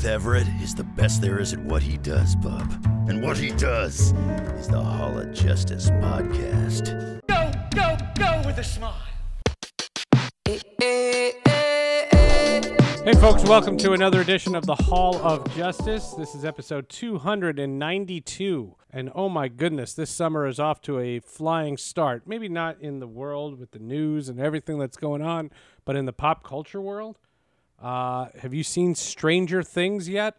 Seth Everett is the best there is at what he does, bub. And what he does is the Hall of Justice podcast. Go, go, go with a smile. Hey, folks, welcome to another edition of the Hall of Justice. This is episode 292. And oh my goodness, this summer is off to a flying start. Maybe not in the world with the news and everything that's going on, but in the pop culture world. Uh, have you seen Stranger Things yet?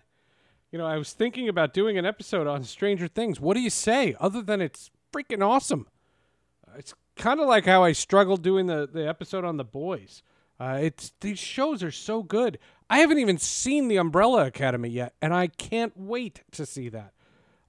You know, I was thinking about doing an episode on Stranger Things. What do you say other than it's freaking awesome? Uh, It's kind of like how I struggled doing the, the episode on The Boys. Uh, it's these shows are so good. I haven't even seen The Umbrella Academy yet, and I can't wait to see that.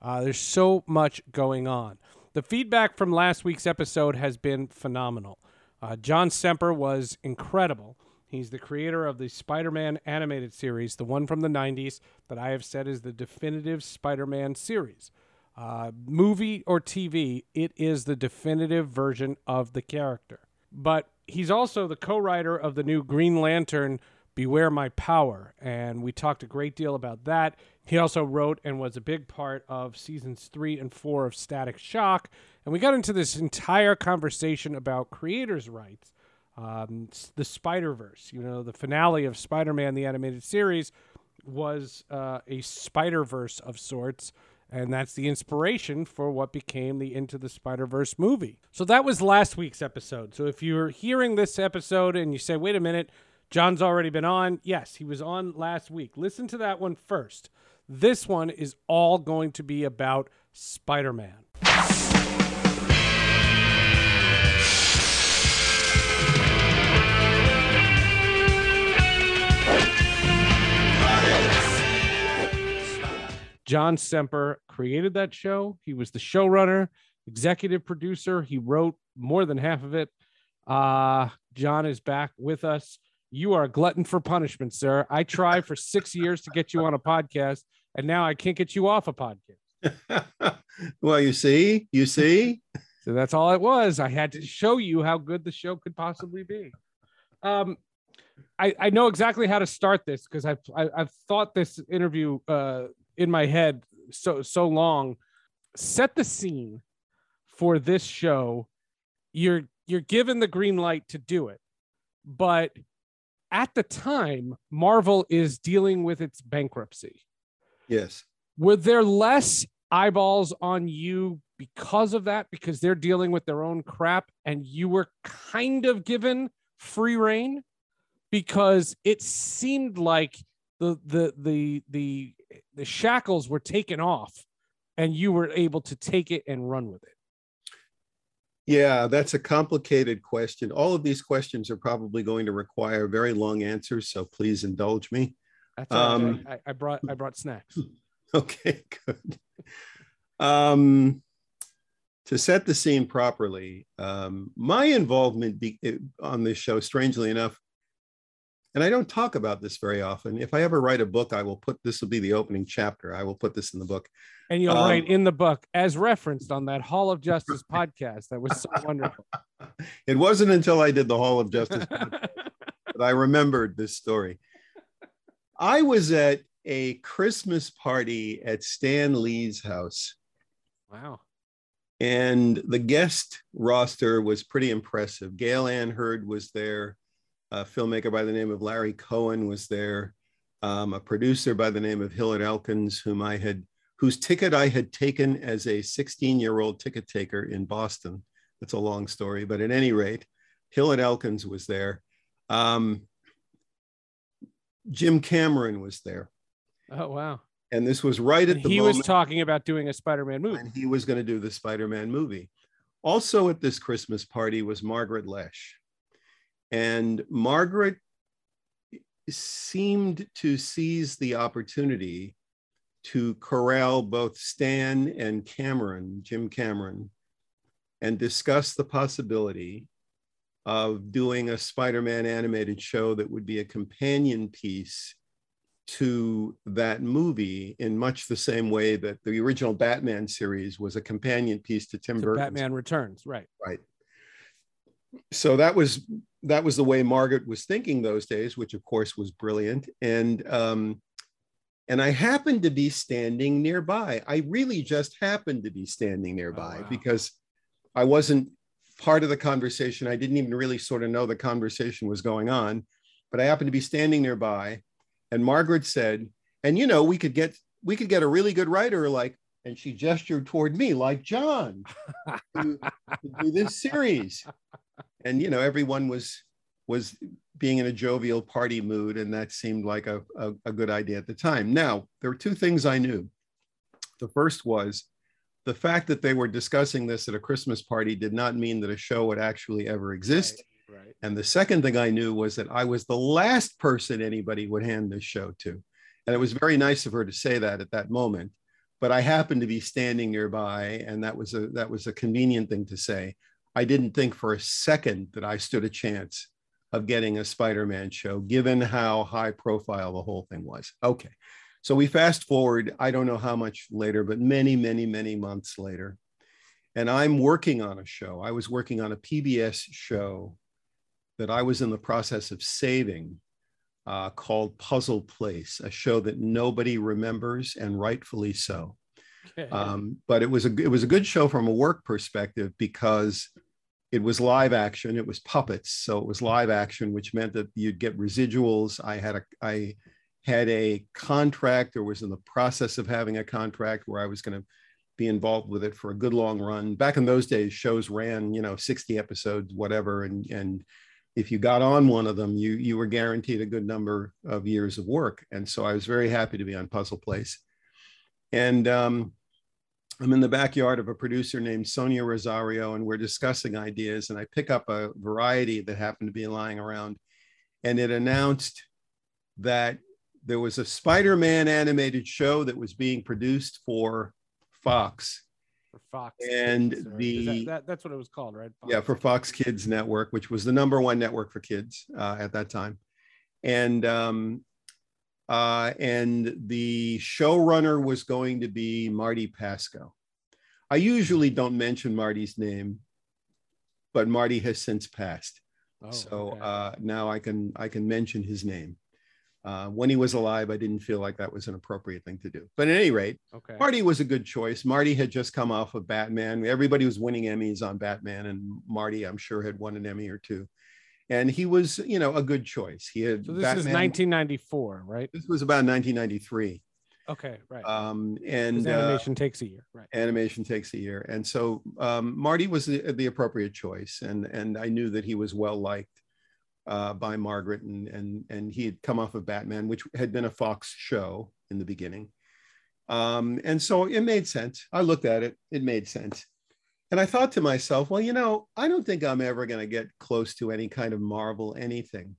Uh, there's so much going on. The feedback from last week's episode has been phenomenal. Uh, John Semper was incredible. He's the creator of the Spider Man animated series, the one from the 90s that I have said is the definitive Spider Man series. Uh, movie or TV, it is the definitive version of the character. But he's also the co writer of the new Green Lantern Beware My Power, and we talked a great deal about that. He also wrote and was a big part of seasons three and four of Static Shock, and we got into this entire conversation about creators' rights um, the Spider Verse. You know, the finale of Spider Man, the animated series, was uh, a Spider Verse of sorts. And that's the inspiration for what became the Into the Spider Verse movie. So that was last week's episode. So if you're hearing this episode and you say, wait a minute, John's already been on, yes, he was on last week. Listen to that one first. This one is all going to be about Spider Man. John Semper created that show. He was the showrunner, executive producer. He wrote more than half of it. Uh, John is back with us. You are a glutton for punishment, sir. I tried for six years to get you on a podcast, and now I can't get you off a podcast. well, you see, you see, So that's all it was. I had to show you how good the show could possibly be. Um, I, I know exactly how to start this because I've I, I've thought this interview uh, in my head so so long. Set the scene for this show. You're you're given the green light to do it, but at the time, Marvel is dealing with its bankruptcy yes. were there less eyeballs on you because of that because they're dealing with their own crap and you were kind of given free reign because it seemed like the the the the the shackles were taken off and you were able to take it and run with it Yeah, that's a complicated question. All of these questions are probably going to require very long answers, so please indulge me. that's all right. Um, I, I brought i brought snacks Okay, good. Um, to set the scene properly, um, my involvement be, on this show, strangely enough, and I don't talk about this very often. If I ever write a book, I will put this will be the opening chapter. I will put this in the book. and you'll Um, write in the book as referenced on that hall of justice podcast that was so wonderful It wasn't until I did the Hall of Justice podcast that I remembered this story. I was at a Christmas party at Stan Lee's house, wow and the guest roster was pretty impressive. Gale Anne Hurd was there, a filmmaker by the name of Larry Cohen was there, um, a producer by the name of Hillard Elkins, whom I had, whose ticket I had taken as a 16-year-old ticket taker in Boston. That's a long story, but at any rate, Hillard Elkins was there. Um, Jim Cameron was there, Oh wow. and this was right at And the he was talking about doing a Spider-Man movie. when he was going to do the Spider-Man movie. Also at this Christmas party was Margaret Loesch, and Margaret seemed to seize the opportunity to corral both Stan and Cameron, Jim Cameron, and discuss the possibility of doing a Spider-Man animated show that would be a companion piece to that movie in much the same way that the original Batman series was a companion piece to Tim to Burton's Batman Returns, right? right so that was that was the way margaret was thinking those days which of course was brilliant. And um and i happened to be standing nearby. I really just happened to be standing nearby wow. because i wasn't part of the conversation. I didn't even really sort of know the conversation was going on but i happened to be standing nearby and margaret said and you know we could get we could get a really good writer like and she gestured toward me like john to, to do this series and you know everyone was was being in a jovial party mood and that seemed like a, a, a, good idea at the time now there were two things i knew the first was the fact that they were discussing this at a christmas party did not mean that a show would actually ever exist Right. right. and the second thing i knew was that i was the last person anybody would hand this show to and it was very nice of her to say that at that moment but i happened to be standing nearby and that was a that was a convenient thing to say I didn't think for a second that I stood a chance of getting a Spider Man show, given how high profile the whole thing was. Okay. So we fast forward, I don't know how much later, but many, many, many months later. And I'm working on a show. I was working on a PBS show that I was in the process of saving uh, called Puzzle Place, a show that nobody remembers, and rightfully so. Okay. Um, but it was a it was a good show from a work perspective because it was live action. It was puppets, so it was live action, which meant that you'd get residuals. I had a I had a contract, or was in the process of having a contract where I was going to be involved with it for a good long run. Back in those days, shows ran you know sixty episodes, whatever, and and if you got on one of them, you you were guaranteed a good number of years of work. And so I was very happy to be on Puzzle Place. And um, I'm in the backyard of a producer named Sonia Rosario, and we're discussing ideas. And I pick up a variety that happened to be lying around, and it announced that there was a Spider Man animated show that was being produced for Fox. for Fox. and Kids, the- that, that- that's what it was called, right? Yeah, for Fox Kids Network, which was the number one network for kids uh, at that time. And um, uh, and the showrunner was going to be Marty Pasko. I usually don't mention Marty's name, but Marty has since passed. Oh, so okay. uh, now I can I can mention his name. Uh, when he was alive, I didn't feel like that was an appropriate thing to do. But at any rate, okay. Marty was a good choice. Marty had just come off of Batman. Everybody was winning Emmys on Batman, and Marty, I'm sure, had won an Emmy or two. And he was, you know, a good choice. He had So this Batman, is 1994, right? This was about 1993, Okay, right. um and uh, animation takes a year, right? animation takes a year. And so um, Marty was the, the appropriate choice, and and I knew that he was well liked uh, by Margaret, and and and he had come off of Batman, which had been a Fox show in the beginning, um, and so it made sense. I looked at it; it made sense, and I thought to myself, well, you know, I don't think I'm ever going to get close to any kind of Marvel anything.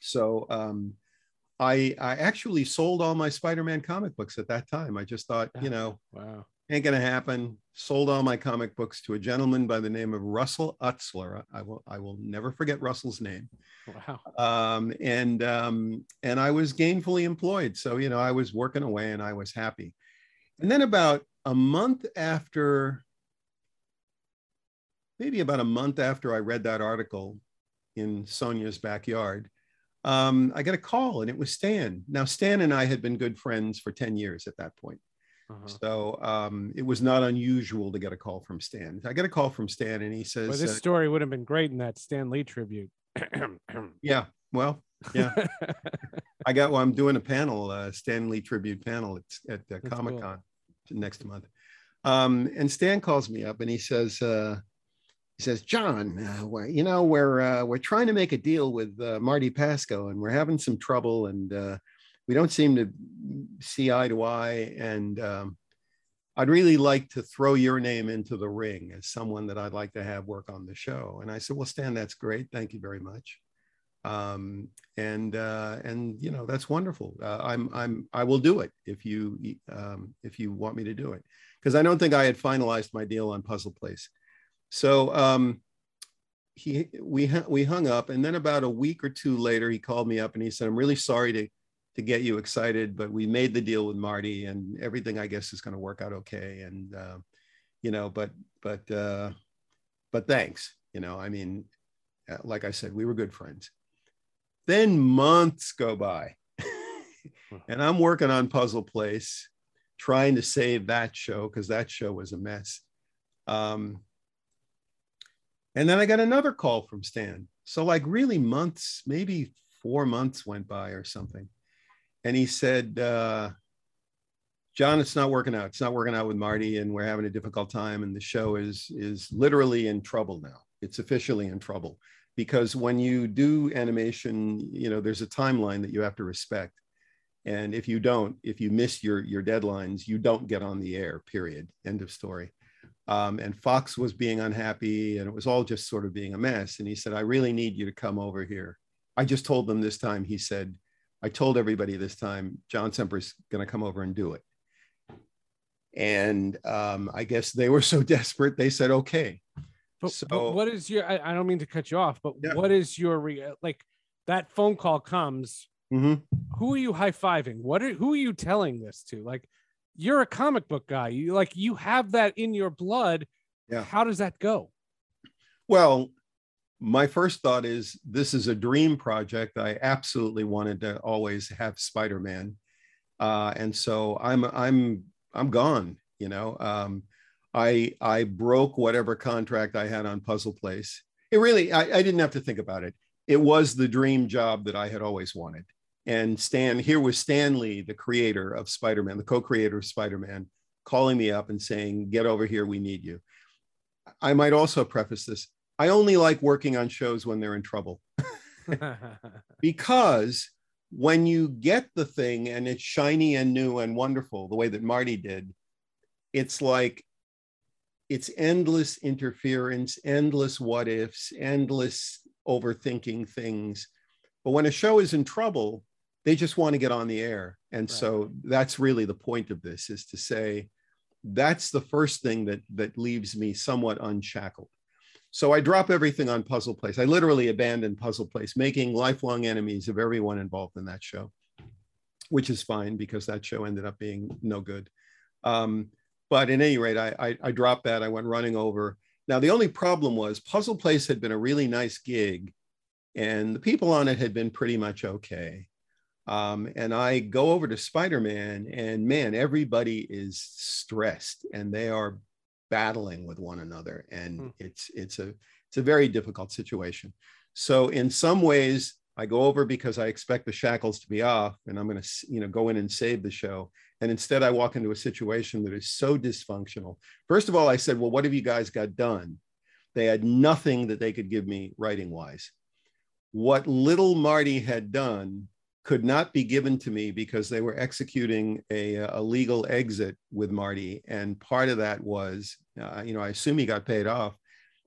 So um, I I actually sold all my Spider-Man comic books at that time. I just thought, you know Wow. ain't gonna happen. Sold all my comic books to a gentleman by the name of Russell Utzler. I will I will never forget Russell's name. Wow. Um, and um, and I was gainfully employed, so you know I was working away and I was happy. And then about a month after, maybe about a month after I read that article in Sonia's backyard, um, I got a call and it was Stan. Now Stan and I had been good friends for ten years at that point. Uh-huh. So um, it was not unusual to get a call from Stan. I got a call from Stan, and he says, Well, this uh, story would have been great in that Stan Lee tribute. "Yeah, well, yeah, I got. Well, I'm doing a panel, uh, Stan Lee tribute panel at, at uh, Comic Con next month." Um, and Stan calls me up, and he says, uh, "He he says, John, uh, you know, we're uh, we're trying to make a deal with uh, Marty Pasko, and we're having some trouble, and uh, we don't seem to see eye to eye. And um, I'd really like to throw your name into the ring as someone that I'd like to have work on the show. And I said, Well, Stan, that's great. Thank you very much. Um, and uh, and you know that's wonderful. Uh, I'm I'm I will do it if you um, if you want me to do it because I don't think I had finalized my deal on Puzzle Place. So um, he we we hung up, and then about a week or two later, he called me up and he said, "I'm really sorry to to get you excited, but we made the deal with Marty, and everything I guess is going to work out okay." And uh, you know, but but uh, but thanks. You know, I mean, uh, like I said, we were good friends. Then months go by, and I'm working on Puzzle Place, trying to save that show because that show was a mess. Um, and then I got another call from Stan. So, like, really, months, maybe four months went by or something. And he said, uh, John, it's not working out. It's not working out with Marty, and we're having a difficult time. And the show is is literally in trouble now. It's officially in trouble because when you do animation, you know, there's a timeline that you have to respect. And if you don't, if you miss your your deadlines, you don't get on the air. Period. End of story. Um, and Fox was being unhappy and it was all just sort of being a mess. And he said, I really need you to come over here. I just told them this time, he said, I told everybody this time, John Semper's going to come over and do it. And um, I guess they were so desperate, they said, okay. But, So- but what is your? I, I don't mean to cut you off, but Yeah. what is your re, like? That phone call comes. Mhm. Who are you high fiving? What are who are you telling this to? Like, you're a comic book guy. You like you have that in your blood. Yeah. How does that go? Well, my first thought is this is a dream project. I absolutely wanted to always have Spider-Man, uh, and so I'm I'm I'm gone. You know, um, I I broke whatever contract I had on Puzzle Place. It really I, I didn't have to think about it. It was the dream job that I had always wanted. And Stan here was Stan Lee, the creator of Spider-Man, the co-creator of Spider-Man, calling me up and saying, "Get over here, we need you." I might also preface this. I only like working on shows when they're in trouble because when you get the thing and it's shiny and new and wonderful, the way that Marty did, it's like it's endless interference, endless what ifs, endless overthinking things. But when a show is in trouble, they just want to get on the air. And Right. so that's really the point of this is to say that's the first thing that that leaves me somewhat unshackled. So I drop everything on Puzzle Place. I literally abandon Puzzle Place, making lifelong enemies of everyone involved in that show, which is fine because that show ended up being no good. Um, but at any rate, I, I, I dropped that. I went running over. Now, the only problem was Puzzle Place had been a really nice gig, and the people on it had been pretty much okay. Um, and I go over to Spider Man, and man, everybody is stressed and they are battling with one another, and Hmm. it's it's a it's a very difficult situation. So in some ways, I go over because I expect the shackles to be off, and I'm going to you know go in and save the show. And instead, I walk into a situation that is so dysfunctional. First of all, I said, "Well, what have you guys got done?" They had nothing that they could give me writing wise. What little Marty had done could not be given to me because they were executing a, a legal exit with Marty. And part of that was, uh, you know, I assume he got paid off,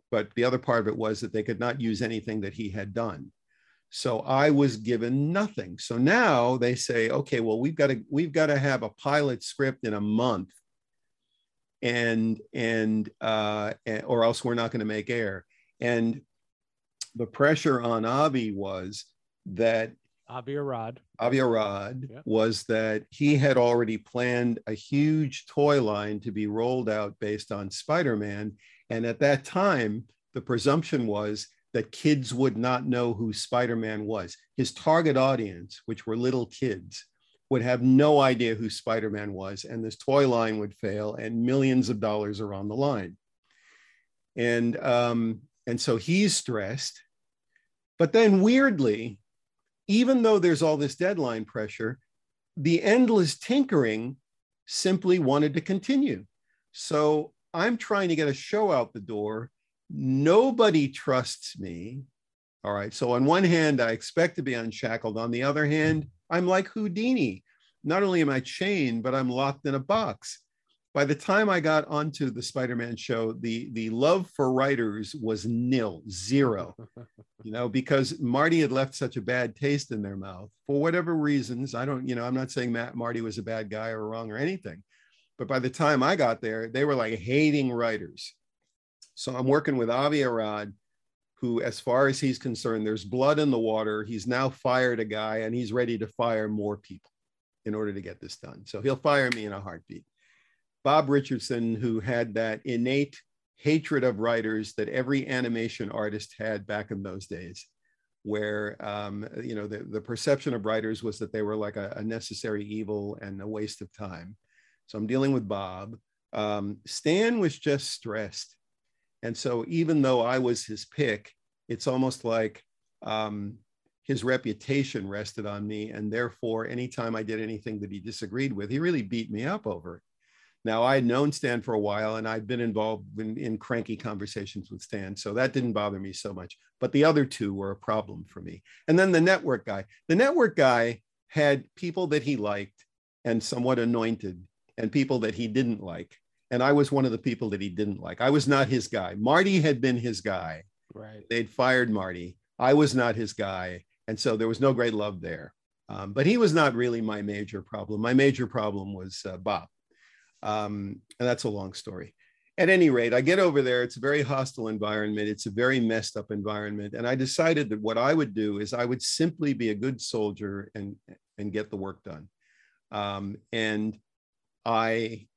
but the other part of it was that they could not use anything that he had done. So I was given nothing. So now they say, okay, well, we've got to we've got to have a pilot script in a month, and and uh, and- or else we're not going to make air. And the pressure on Avi was that Avi Arad. Avi Arad Yeah. was that he had already planned a huge toy line to be rolled out based on Spider-Man. And at that time, the presumption was that kids would not know who Spider-Man was. His target audience, which were little kids, would have no idea who Spider-Man was, and this toy line would fail, and millions of dollars are on the line. And um, and so he's stressed. But then weirdly, even though there's all this deadline pressure, the endless tinkering simply wanted to continue. So I'm trying to get a show out the door, nobody trusts me. All right. So on one hand, I expect to be unshackled. On the other hand, I'm like Houdini. Not only am I chained, but I'm locked in a box. By the time I got onto the Spider-Man show, the the love for writers was nil, zero. you know, because Marty had left such a bad taste in their mouth for whatever reasons. I don't, you know, I'm not saying Matt Marty was a bad guy or wrong or anything, but by the time I got there, they were like hating writers. So I'm working with Avi Arad, who, as far as he's concerned, there's blood in the water. He's now fired a guy and he's ready to fire more people in order to get this done. So he'll fire me in a heartbeat. Bob Richardson, who had that innate hatred of writers that every animation artist had back in those days, where um, you know the, the perception of writers was that they were like a, a, necessary evil and a waste of time. So I'm dealing with Bob. Um, Stan was just stressed, and so even though I was his pick, it's almost like um, his reputation rested on me, and therefore, anytime I did anything that he disagreed with, he really beat me up over it. Now, I had known Stan for a while and I'd been involved in, in, cranky conversations with Stan. So that didn't bother me so much. But the other two were a problem for me. And then the network guy. The network guy had people that he liked and somewhat anointed, and people that he didn't like. And I was one of the people that he didn't like. I was not his guy. Marty had been his guy. Right. They'd fired Marty. I was not his guy. And so there was no great love there. Um, but he was not really my major problem. My major problem was uh, Bob. Um, and that's a long story. At any rate, I get over there. It's a very hostile environment. It's a very messed up environment. And I decided that what I would do is I would simply be a good soldier and, and get the work done. Um, and I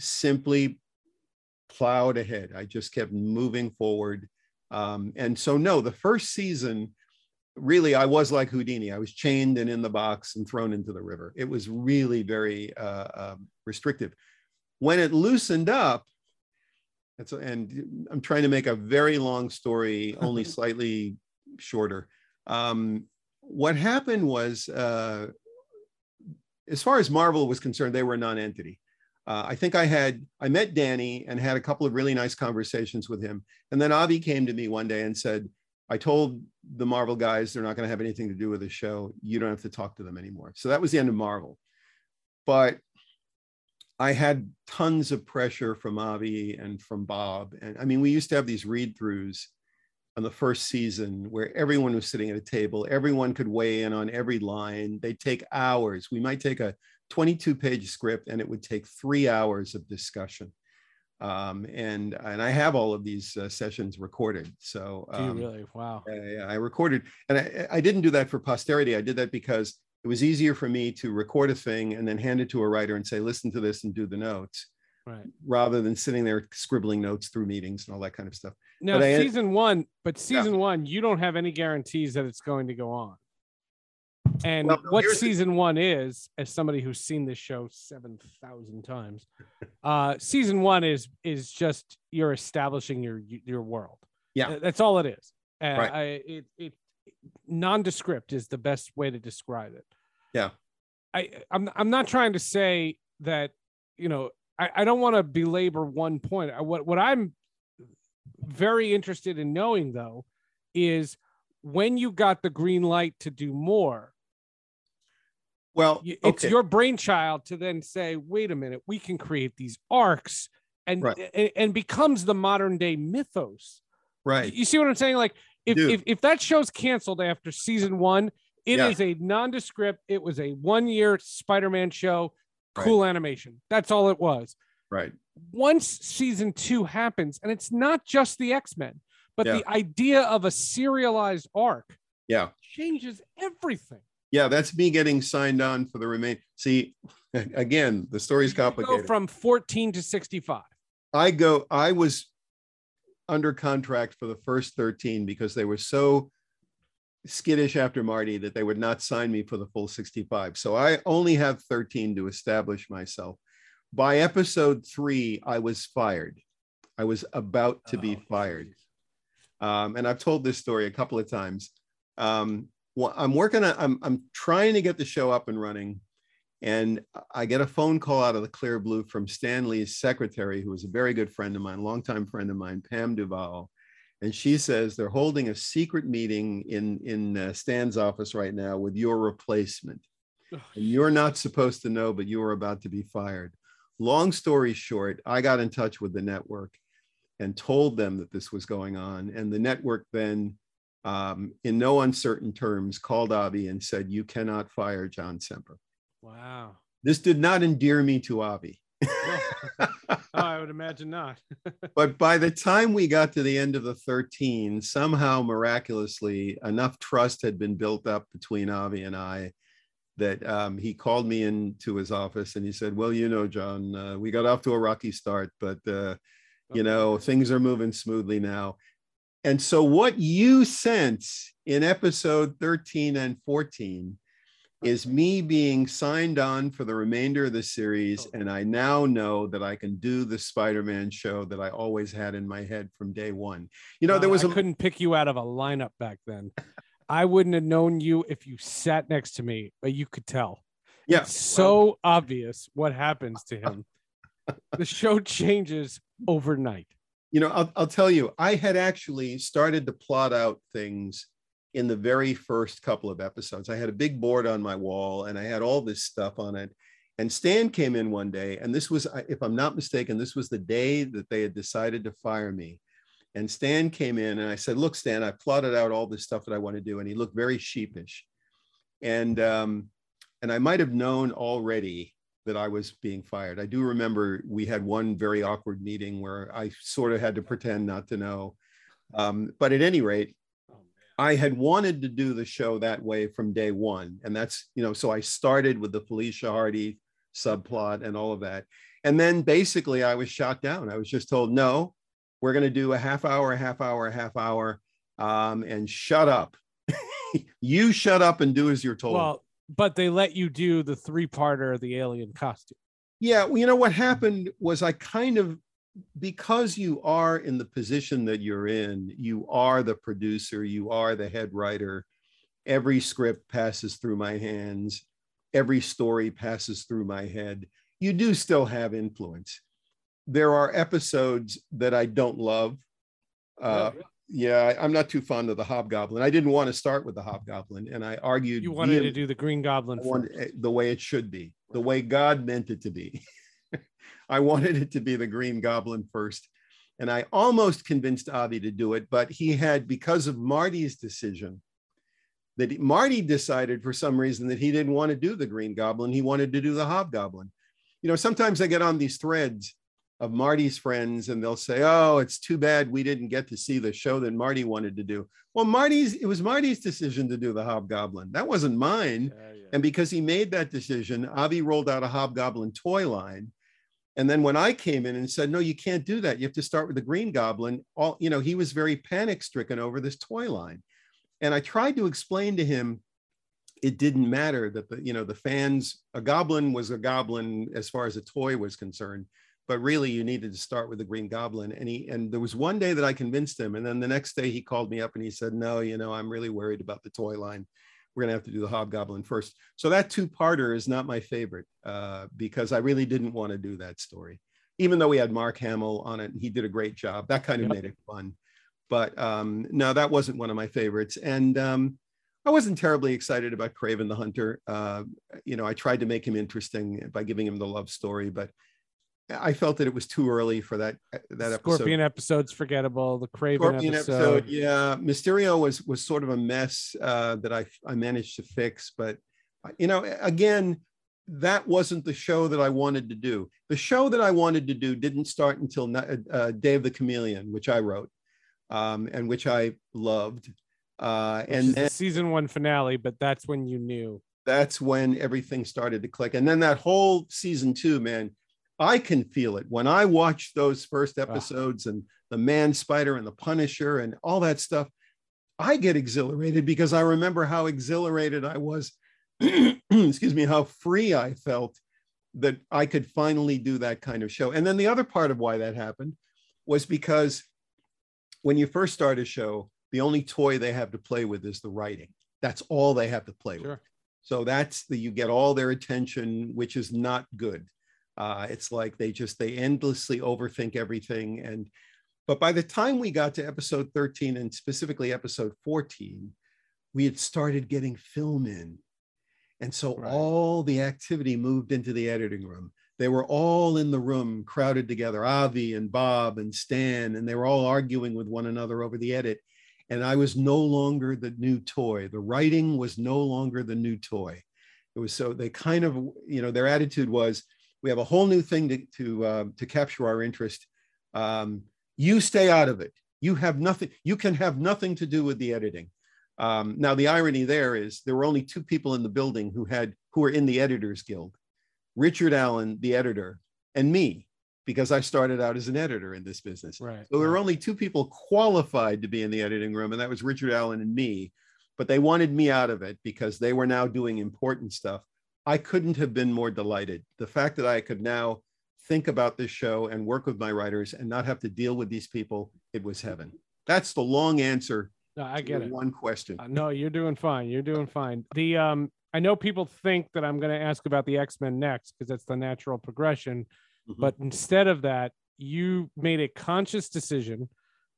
simply plowed ahead. I just kept moving forward. Um, and so, no, the first season, really, I was like Houdini. I was chained and in the box and thrown into the river. It was really very uh, uh, restrictive. When it loosened up, and, so, and I'm trying to make a very long story, only slightly shorter. Um, what happened was, uh, as far as Marvel was concerned, they were a non-entity. Uh, I think I had I met Danny and had a couple of really nice conversations with him, and then Avi came to me one day and said, "I told the Marvel guys they're not going to have anything to do with the show. You don't have to talk to them anymore." So that was the end of Marvel. But I had tons of pressure from Avi and from Bob, and I mean, we used to have these read-throughs on the first season where everyone was sitting at a table, everyone could weigh in on every line. They'd take hours. We might take a 22 page script and it would take three hours of discussion. Um, and and I have all of these uh, sessions recorded. So um, really? Wow. Yeah, I recorded, and I, I didn't do that for posterity. I did that because it was easier for me to record a thing and then hand it to a writer and say, "Listen to this and do the notes," right? Rather than sitting there scribbling notes through meetings and all that kind of stuff. No, season one, but season yeah. one, you don't have any guarantees that it's going to go on. And well, what season the... one is, as somebody who's seen this show seven thousand times, uh, season one is is just you're establishing your your world. Yeah, that's all it is. Uh, right. I, it it nondescript is the best way to describe it. Yeah. I I'm I'm not trying to say that you know I, I don't want to belabor one point. What what I'm very interested in knowing though is when you got the green light to do more well, it's your brainchild to then say, wait a minute, we can create these arcs and, right. and, and becomes the modern day mythos. Right. You see what I'm saying? Like if, if, if that show's canceled after season one, it yeah. is a nondescript. It was a one year Spider-Man show, cool right. animation. That's all it was. Right. Once season two happens, and it's not just the X-Men, but yeah. the idea of a serialized arc yeah changes everything yeah, that's me getting signed on for the remain. See, again, the story's complicated. Go from 14 to 65. I go, I was under contract for the first 13 because they were so skittish after Marty that they would not sign me for the full 65. So I only have 13 to establish myself. By episode three, I was fired. I was about to be oh, fired. Um, and I've told this story a couple of times. Um, well, I'm working on, I'm, I'm trying to get the show up and running. And I get a phone call out of the clear blue from Stan Lee's secretary, who was a very good friend of mine, longtime friend of mine, Pam Duval. And she says they're holding a secret meeting in, in uh, Stan's office right now with your replacement. And you're not supposed to know, but you are about to be fired. Long story short, I got in touch with the network and told them that this was going on. And the network then, um, in no uncertain terms, called Avi and said, You cannot fire John Semper. Wow. This did not endear me to Avi. oh, I would imagine not. but by the time we got to the end of the 13, somehow miraculously enough trust had been built up between Avi and I that um, he called me into his office and he said, Well, you know, John, uh, we got off to a rocky start, but, uh, you know, things are moving smoothly now. And so, what you sense in episode 13 and 14 is me being signed on for the remainder of the series. Oh. And I now know that I can do the Spider Man show that I always had in my head from day one. You know, there was I a couldn't pick you out of a lineup back then. I wouldn't have known you if you sat next to me, but you could tell. yeah, It's so obvious what happens to him. the show changes overnight. You know, I'll, I'll tell you, I had actually started to plot out things in the very first couple of episodes. I had a big board on my wall and I had all this stuff on it. And Stan came in one day, and this was, if I'm not mistaken, this was the day that they had decided to fire me. And Stan came in and I said, Look, Stan, I plotted out all this stuff that I want to do. And he looked very sheepish. And um, and I might have known already that I was being fired. I do remember we had one very awkward meeting where I sort of had to pretend not to know. Um, but at any rate, I had wanted to do the show that way from day one. And that's, you know, so I started with the Felicia Hardy subplot and all of that. And then basically I was shot down. I was just told, no, we're going to do a half hour, a half hour, a half hour, um, and shut up. you shut up and do as you're told. Well, but they let you do the three parter of the alien costume. Yeah, well, you know what happened was I kind of because you are in the position that you're in, you are the producer, you are the head writer. Every script passes through my hands, every story passes through my head. You do still have influence. There are episodes that I don't love. Uh, yeah, I'm not too fond of the Hobgoblin. I didn't want to start with the Hobgoblin, and I argued You wanted to do the Green Goblin first. the way it should be, the way God meant it to be. I wanted it to be the Green Goblin first. And I almost convinced Avi to do it, but he had, because of Marty's decision, that Marty decided for some reason that he didn't want to do the Green Goblin. He wanted to do the Hobgoblin. You know, sometimes I get on these threads of Marty's friends and they'll say, Oh, it's too bad we didn't get to see the show that Marty wanted to do. Well, Marty's, it was Marty's decision to do the Hobgoblin. That wasn't mine. And because he made that decision, Avi rolled out a Hobgoblin toy line. And then when I came in and said, no, you can't do that. You have to start with the Green Goblin. All, you know, he was very panic stricken over this toy line. And I tried to explain to him it didn't matter that the, you know, the fans, a goblin was a goblin as far as a toy was concerned. But really, you needed to start with the Green Goblin. And he and there was one day that I convinced him. And then the next day he called me up and he said, No, you know, I'm really worried about the toy line we're going to have to do the hobgoblin first so that two-parter is not my favorite uh, because i really didn't want to do that story even though we had mark hamill on it and he did a great job that kind of Yep. made it fun but um, no that wasn't one of my favorites and um, i wasn't terribly excited about Kraven the hunter uh, you know i tried to make him interesting by giving him the love story but i felt that it was too early for that that episode Scorpion episode's forgettable. The Kraven Scorpion episode. episode, yeah. Mysterio was was sort of a mess uh, that I I managed to fix, but uh, you know, again, that wasn't the show that I wanted to do. The show that I wanted to do didn't start until uh, Day of the Chameleon, which I wrote, um, and which I loved, uh, which and then the season one finale, but that's when you knew. that's when everything started to click. And then that whole season two, man, I can feel it when I watch those first ah. episodes and the Man Spider and the Punisher and all that stuff. I get exhilarated because I remember how exhilarated I was. excuse me, how free I felt that I could finally do that kind of show. And then the other part of why that happened was because when you first start a show, the only toy they have to play with is the writing. That's all they have to play with. So that's the you get all their attention, which is not good. Uh, it's like they just they endlessly overthink everything. And but by the time we got to episode 13 and specifically episode 14, we had started getting film in. And so Right. all the activity moved into the editing room. They were all in the room, crowded together, Avi and Bob and Stan, and they were all arguing with one another over the edit. And I was no longer the new toy. The writing was no longer the new toy. It was so they kind of, you know, their attitude was, we have a whole new thing to to uh, to capture our interest. Um, you stay out of it. You have nothing. You can have nothing to do with the editing. Um, now the irony there is there were only two people in the building who had who were in the editors guild, Richard Allen, the editor, and me, because I started out as an editor in this business. Right. So there were only two people qualified to be in the editing room, and that was Richard Allen and me. But they wanted me out of it because they were now doing important stuff. I couldn't have been more delighted. The fact that I could now think about this show and work with my writers and not have to deal with these people, it was heaven. That's the long answer No, I get it. one question. Uh, no, you're doing fine. You're doing fine. The um, I know people think that I'm going to ask about the X Men next because that's the natural progression, Mhm. but instead of that, you made a conscious decision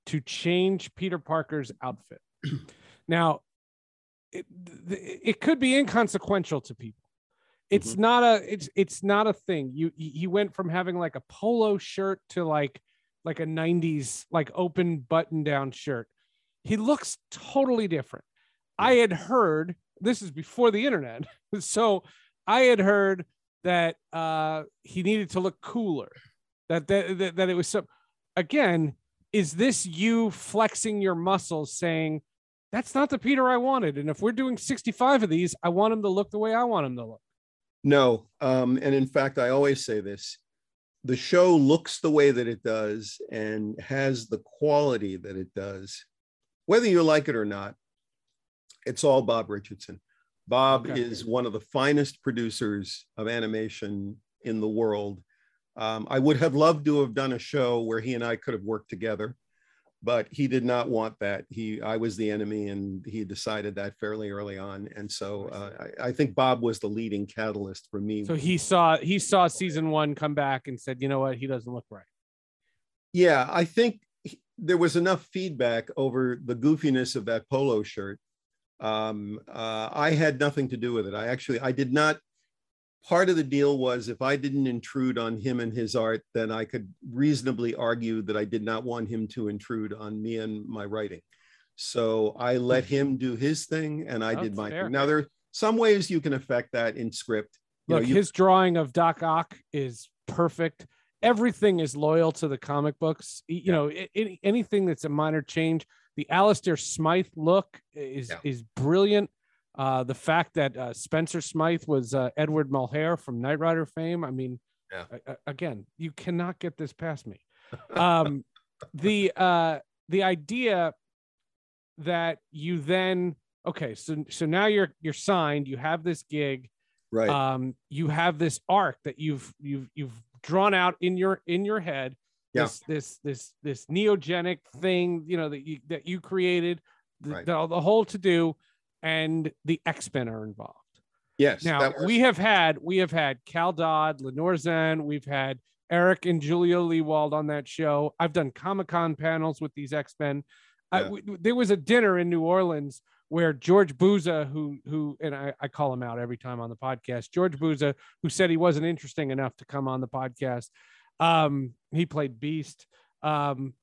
to change Peter Parker's outfit. now, it, it could be inconsequential to people. It's not a it's it's not a thing. You he went from having like a polo shirt to like like a 90s like open button down shirt. He looks totally different. I had heard this is before the internet. So I had heard that uh he needed to look cooler. That that that, that it was so again, is this you flexing your muscles saying that's not the Peter I wanted and if we're doing 65 of these, I want him to look the way I want him to look. No. Um, and in fact, I always say this the show looks the way that it does and has the quality that it does, whether you like it or not. It's all Bob Richardson. Bob Okay. is one of the finest producers of animation in the world. Um, I would have loved to have done a show where he and I could have worked together, but he did not want that. He, I was the enemy, and he decided that fairly early on. And so uh, I, I think Bob was the leading catalyst for me. So he saw he saw season 1 come back and said, "You know what? He doesn't look right." Yeah, I think he- there was enough feedback over the goofiness of that polo shirt. Um, uh, I had nothing to do with it. I actually, I did not. Part of the deal was if I didn't intrude on him and his art, then I could reasonably argue that I did not want him to intrude on me and my writing. So I hmm. let him do his thing, and I oh, did my fair. thing. Now there are some ways you can affect that in script. You know, Look, you- his drawing of Doc Ock is perfect. Everything is loyal to the comic books. You know, a- any, anything that's a minor change. The Alistair Smythe look is Yeah. is brilliant. Uh, the fact that uh, Spencer Smythe was uh, Edward Mulhare from Knight Rider fame. I mean, Yeah. a- again, you cannot get this past me. Um, the uh, the idea that you then okay, so so now you're you're signed. You have this gig right. um you have this arc that you've you've you've drawn out in your in your head Yeah. this this this this neogenic thing you know that you that you created the, Right. the, the whole to do and the x-men are involved yes. now we have had we have had cal dodd Lenore Zann we've had eric and julia Lewald on that show i've done comic-con panels with these x-men Yeah. w- w- there was a dinner in new orleans where George Buza who who and I, I call him out every time on the podcast George Buza who said he wasn't interesting enough to come on the podcast um he played beast um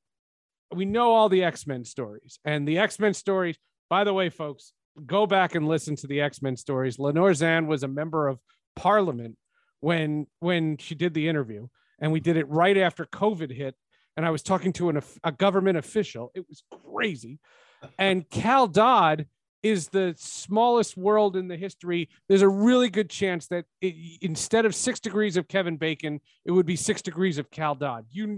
we know all the x-men stories and the x-men stories by the way folks go back and listen to the x-men stories. Lenore Zann was a member of parliament when when she did the interview and we did it right after covid hit and i was talking to an, a government official. It was crazy. And cal dodd is the smallest world in the history there's a really good chance that it, instead of six degrees of kevin bacon it would be six degrees of cal dodd. You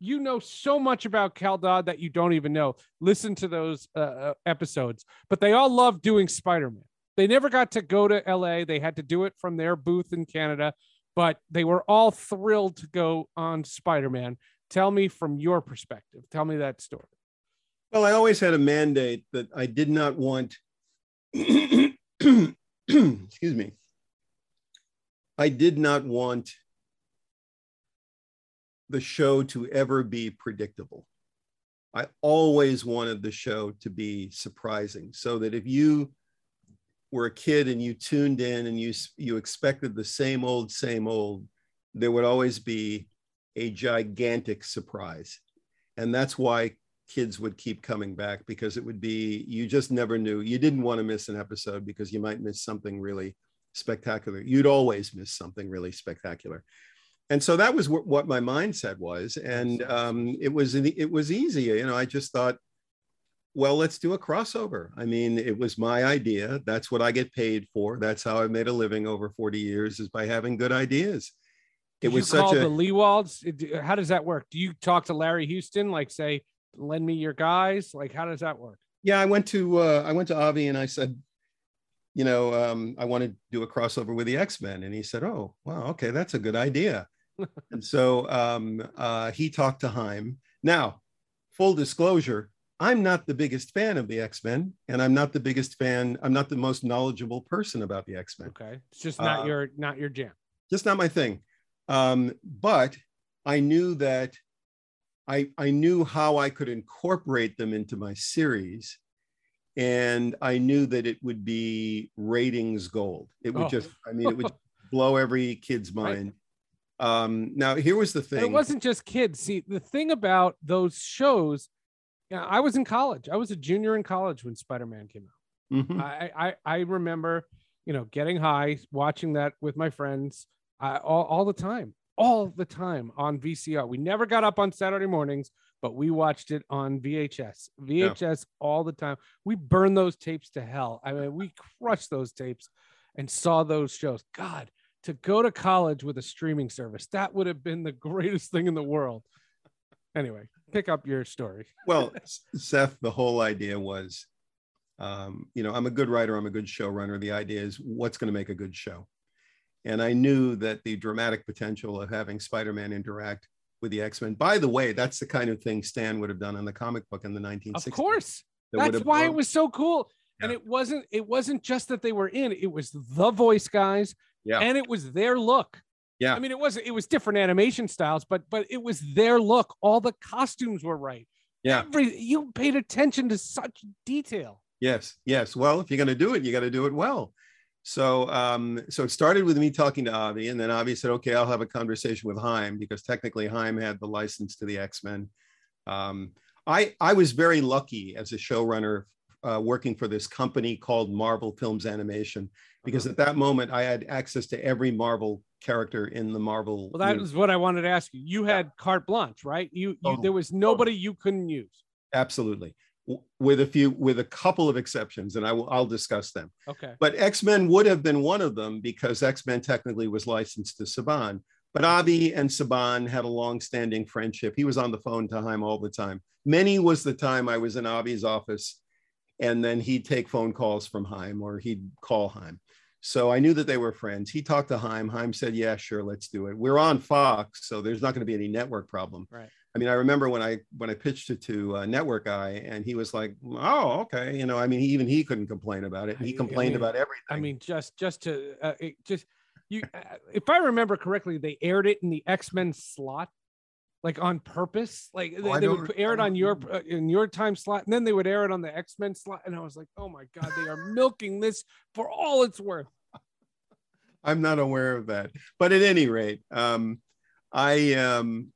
you know so much about cal dodd that you don't even know. Listen to those uh, uh, episodes. But they all love doing spider-man. They never got to go to la they had to do it from their booth in canada but they were all thrilled to go on spider-man. Tell me from your perspective. Tell me that story. Well, I always had a mandate that I did not want excuse me, I did not want the show to ever be predictable. I always wanted the show to be surprising so that if you were a kid and you tuned in and you you expected the same old same old there would always be a gigantic surprise and that's why kids would keep coming back because it would be you just never knew. You didn't want to miss an episode because you might miss something really spectacular. You'd always miss something really spectacular. And so that was w- what my mindset was. And um, it was it was easy. You know i just thought well let's do a crossover. I mean it was my idea. That's what i get paid for. That's how i made a living over 40 years is by having good ideas. Did it was such a the Lewalds. How does that work? Do you talk to Larry Houston, like say, lend me your guys? Like, how does that work? yeah i went to uh, i went to avi and i said you know um, i want to do a crossover with the x-men and he said oh wow okay that's a good idea and so um, uh, he talked to Haim. Now, full disclosure, I'm not the biggest fan of the X-Men, and I'm not the biggest fan. I'm not the most knowledgeable person about the X-Men. Okay, it's just not Uh, your not your jam. Just not my thing. Um, but I knew that I I knew how I could incorporate them into my series, and I knew that it would be ratings gold. It would Oh. just, I mean, it would blow every kid's Right. mind. Um, now, here was the And thing. It wasn't just kids. See, the thing about those shows, yeah, I was in college. I was a junior in college when Spider Man came out. Mhm. I, I I remember, you know, getting high, watching that with my friends, uh, all all the time, all the time on VCR. We never got up on Saturday mornings, but we watched it on VHS, VHS all the time. We burned those tapes to hell. I mean, we crushed those tapes and saw those shows. God, to go to college with a streaming service, that would have been the greatest thing in the world. Anyway, pick up your story. well, Seth, the whole idea was, um, you know, I'm a good writer, I'm a good showrunner. The idea is what's going to make a good show. And I knew that the dramatic potential of having Spider Man interact with the X Men, by the way, that's the kind of thing Stan would have done in the comic book in the 1960s. Of course. that That's why it was so cool. And it wasn't it wasn't just that they were in, it was the voice guys Yeah. and it was their look. Yeah. I mean it wasn't it was different animation styles, but but it was their look. All the costumes were right. Yeah. Every you paid attention to such detail. Yes, yes. Well, if you're going to do it, you got to do it well. So, um, so it started with me talking to Avi, and then Avi said, "Okay, I'll have a conversation with Haim because technically Haim had the license to the X Men." Um, I I was very lucky as a showrunner uh, working for this company called Marvel Films Animation because at that moment I had access to every Marvel character in the Marvel. Well, that universe. was what I wanted to ask you. You had carte blanche, right? You, you Totally. there was nobody you couldn't use. absolutely with a few with a couple of exceptions, and I will I'll discuss them. Okay. But X Men would have been one of them because X Men technically was licensed to Saban. But Avi and Saban had a long-standing friendship. He was on the phone to Haim all the time. Many was the time I was in Avi's office, and then he'd take phone calls from Haim or he'd call Haim. So I knew that they were friends. He talked to Haim. Haim said, "Yeah, sure, let's do it." We're on Fox, so there's not going to be any network problem. Right. I mean, I remember when I when I pitched it to uh, Network Guy, and he was like, "Oh, okay." You know, I mean, he, even he couldn't complain about it. I- He I complained mean- about everything. I mean, just just to uh, it just you, uh, if I remember correctly, they aired it in the X Men slot, like on purpose. Like Oh, they, they would air it on your uh, in your time slot, and then they would air it on the X Men slot. And I was like, oh my god, they are milking this for all it's worth. I'm not aware of that. But at any rate, um, I um,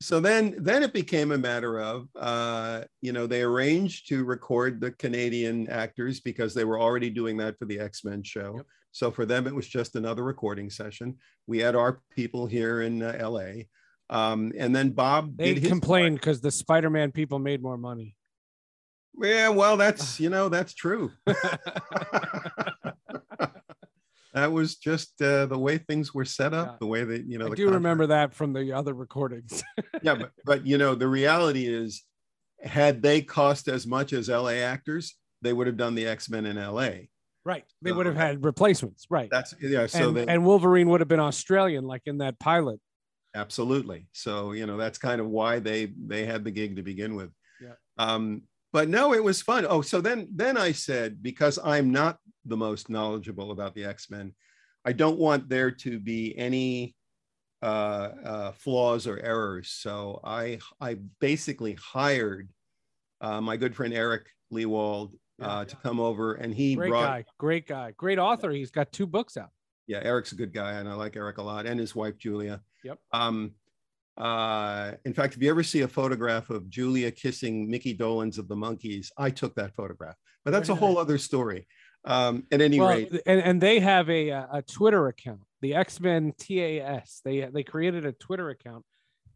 so then then it became a matter of uh, you know they arranged to record the Canadian actors because they were already doing that for the X Men show. Yep. So for them, it was just another recording session. We had our people here in uh, L.A. Um, and then Bob They complained because the Spider Man people made more money. Yeah, well, that's you know that's true. that was just uh, the way things were set up, Yeah. the way that you know. I the do remember that from the other recordings. Yeah, but, but you know the reality is, had they cost as much as LA actors, they would have done the X Men in LA. right. They So- would have had replacements. Right. That's yeah. So and, they and Wolverine would have been Australian, like in that pilot. absolutely. So you know that's kind of why they they had the gig to begin with. Yeah. Um, but no, it was fun. Oh, so then then I said because I'm not the most knowledgeable about the X Men, I don't want there to be any uh, uh, flaws or errors. So I I basically hired uh, my good friend Eric Lewald uh, to come over, and he Great brought guy, great guy, great author. He's got two books out. yeah, Eric's a good guy, and I like Eric a lot, and his wife Julia. Yep. Um, uh, in fact, if you ever see a photograph of Julia kissing Micky Dolenz of the Monkees, I took that photograph. But that's a whole other story. Um, at any Well, rate, and, and they have a a Twitter account, the X Men TAS. They they created a Twitter account,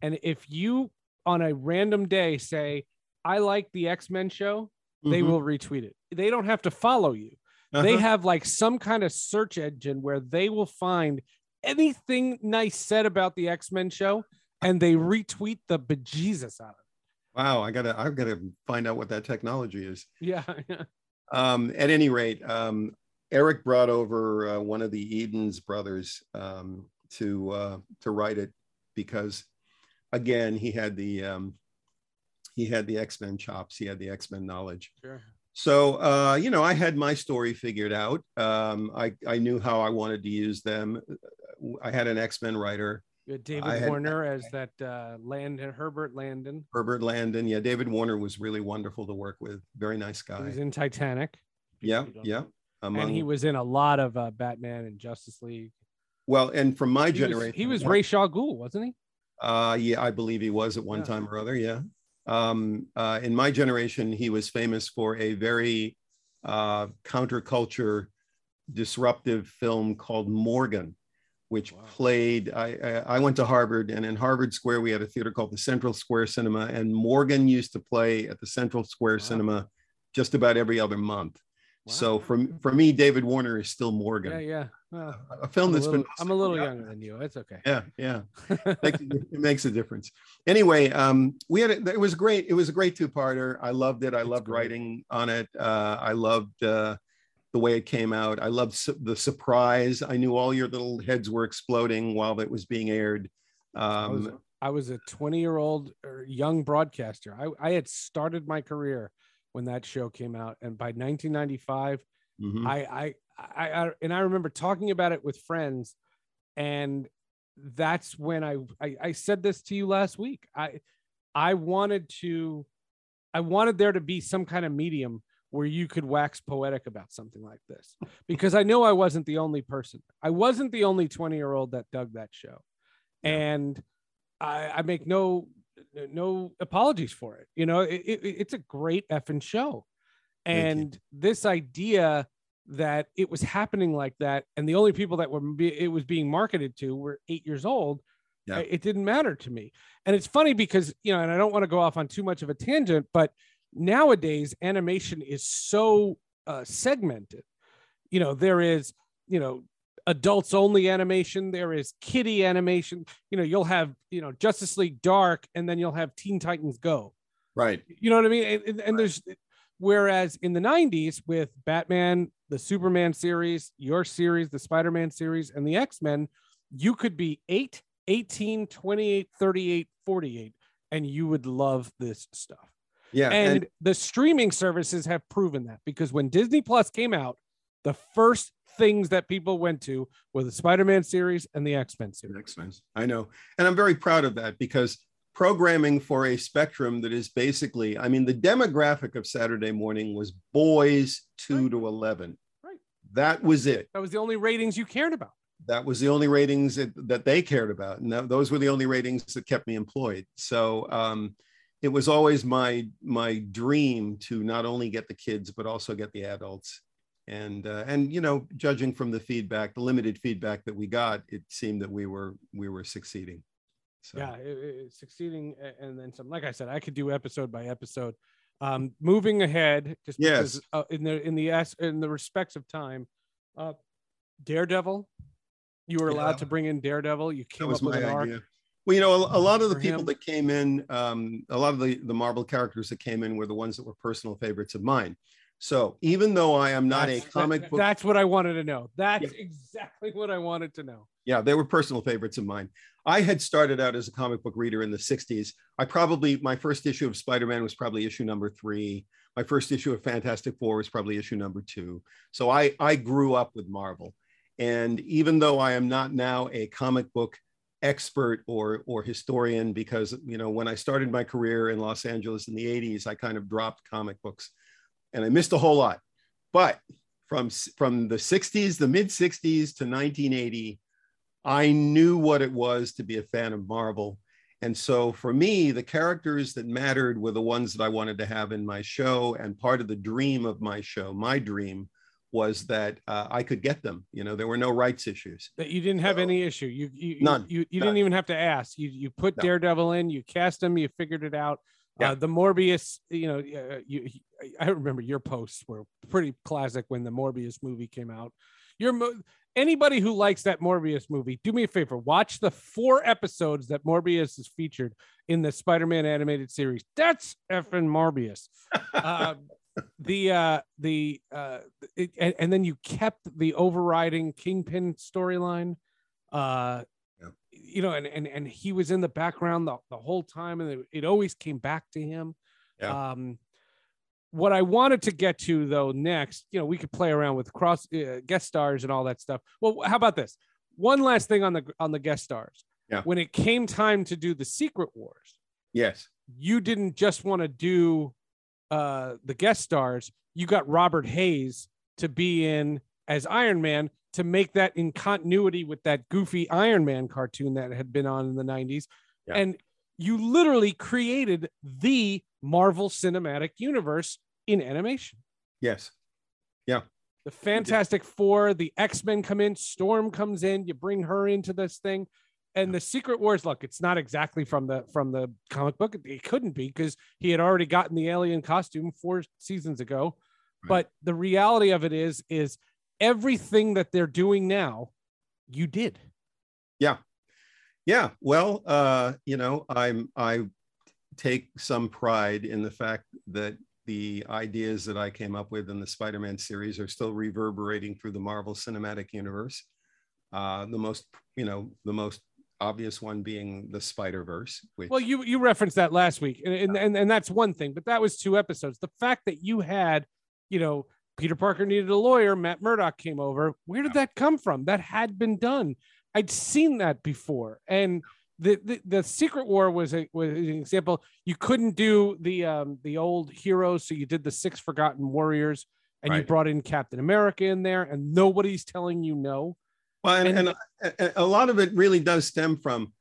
and if you on a random day say, "I like the X Men show," they Mhm. will retweet it. They don't have to follow you. They Uh-huh. have like some kind of search engine where they will find anything nice said about the X Men show, and they retweet the bejesus out of it. wow, I gotta I gotta find out what that technology is. Yeah. Um, at any rate, um, Eric brought over uh, one of the Edens brothers um, to uh, to write it because, again, he had the um, he had the X Men chops, he had the X Men knowledge. sure. So uh, you know, I had my story figured out. Um, I I knew how I wanted to use them. I had an X Men writer, You had David had- Warner as that uh, Landon Herbert Landon. Herbert Landon. Yeah, David Warner was really wonderful to work with. Very nice He guy. was in Titanic. Yeah, yeah. Among, and he was in a lot of uh, Batman and Justice League. well, and from my He was, generation, he was yeah. Ra's al Ghul, wasn't he? Uh, yeah, I believe he was at one Yeah. time or other. Yeah. Um, uh, in my generation, he was famous for a very uh, counterculture, disruptive film called Morgan, which Wow. played. I, I I went to Harvard, and in Harvard Square we had a theater called the Central Square Cinema, and Morgan used to play at the Central Square Wow. Cinema just about every other month. So Wow. for for me, David Warner is still Morgan, yeah, yeah. Well, a film I'm a little, been. I'm a little younger than you. It's okay. Yeah, yeah makes, it makes a difference. Anyway, um, we had a, it was great. It was a great two-parter. I loved it. I It's loved great. writing on it. Uh, I loved uh, the way it came out. I loved su- the surprise. I knew all your little heads were exploding while it was being aired. I was, Um, I was a 20 year old young broadcaster. I, I had started my career when that show came out, and by 1995, mhm. I, I, I, I, and I remember talking about it with friends, and that's when I, I, I said this to you last week. I, I wanted to, I wanted there to be some kind of medium where you could wax poetic about something like this, because I know I wasn't the only person. I wasn't the only 20 year old that dug that show, and I, I make no, no apologies for it. You know, it, it, it's a great effing show and this idea that it was happening like that and the only people that were be, it was being marketed to were eight years old Yeah. it didn't matter to me and it's funny because you know and i don't want to go off on too much of a tangent but nowadays animation is so uh, segmented you know there is you know adults only animation there is kiddie animation you know you'll have you know justice league dark and then you'll have teen titans go right. you know what I mean? And, and, and there's whereas in the 90s with Batman, the Superman series, your series, the Spider-Man series, and the X-Men, you could be 8, 18, 28, 38, 48, and you would love this stuff. Yeah. and, And, the streaming services have proven that because when Disney Plus came out, the first things that people went to were the Spider-Man series and the X-Men series. X-Men. I know. And I'm very proud of that because programming for a spectrum that is basically, I mean, the demographic of Saturday morning was boys two Right. to 11. Right. That was it. That was the only ratings you cared about. That was the only ratings that, that they cared about. And that, those were the only ratings that kept me employed. So um, it was always my, my dream to not only get the kids, but also get the adults. And, uh, and, you know, judging from the feedback, the limited feedback that we got, it seemed that we were, we were succeeding. So. yeah it, it- succeeding and then some like i said i could do episode by episode um moving ahead just because Yes. uh, in the in the as in the respects of time uh daredevil you were allowed that to bring in daredevil you came up with my an arc idea. Well, you know, a, a lot of the people him. that came in, um, a lot of the, the Marvel characters that came in were the ones that were personal favorites of mine. So even though I am not That's- a comic that- book, That's what I wanted to know. That's Yeah. exactly what I wanted to know. yeah, they were personal favorites of mine. I had started out as a comic book reader in the 60s. I probably, my first issue of Spider Man was probably issue number three. My first issue of Fantastic Four was probably issue number two. So I, I grew up with Marvel. And even though I am not now a comic book expert or, or historian, because, you know, when I started my career in Los Angeles in the 80s, I kind of dropped comic books and I missed a whole lot. But from, from the 60s, the mid 60s to 1980, I knew what it was to be a fan of Marvel. And so for me, the characters that mattered were the ones that I wanted to have in my show. And part of the dream of my show, my dream, was that uh, I could get them. You know, there were no rights issues. That you didn't have So- any issue. You you None. You, you None. didn't even have to ask. You you put No. Daredevil in. You cast him. You figured it out. Yeah. Uh, the Morbius, you know, uh, you, I remember your posts were pretty classic when the Morbius movie came out. Your mo- anybody who likes that Morbius movie, do me a favor, watch the four episodes that Morbius is featured in the Spider-Man animated series. That's effing Morbius. the uh the uh it, and, and then you kept the overriding kingpin storyline uh Yeah. you know and, and and he was in the background the, the whole time and it, it always came back to him Yeah. um what i wanted to get to though next you know we could play around with cross uh, guest stars and all that stuff well how about this one last thing on the on the guest stars Yeah. when it came time to do the secret wars Yes. you didn't just want to do uh the guest stars you got robert hays to be in as iron man to make that in continuity with that goofy iron man cartoon that had been on in the 90s Yeah. and you literally created the marvel cinematic universe in animation Yes. Yeah. The fantastic four the x-men come in storm comes in you bring her into this thing and the secret wars look it's not exactly from the from the comic book it couldn't be because he had already gotten the alien costume four seasons ago Right. but the reality of it is is everything that they're doing now you did Yeah. Yeah. Well, uh, you know, I'm I take some pride in the fact that the ideas that I came up with in the Spider-Man series are still reverberating through the Marvel Cinematic Universe. Uh, the most, you know, the most obvious one being the Spider-Verse, which well you you referenced that last week and, and and and that's one thing but that was two episodes. The fact that you had you know peter parker needed a lawyer matt murdock came over. Where did that come from? That had been done. I'd seen that before and the, the, the secret war was a was an example. You couldn't do the um the old heroes so you did the six forgotten warriors and you brought in captain america in there and nobody's telling you no Well, and, And- and a- a lot of it really does stem from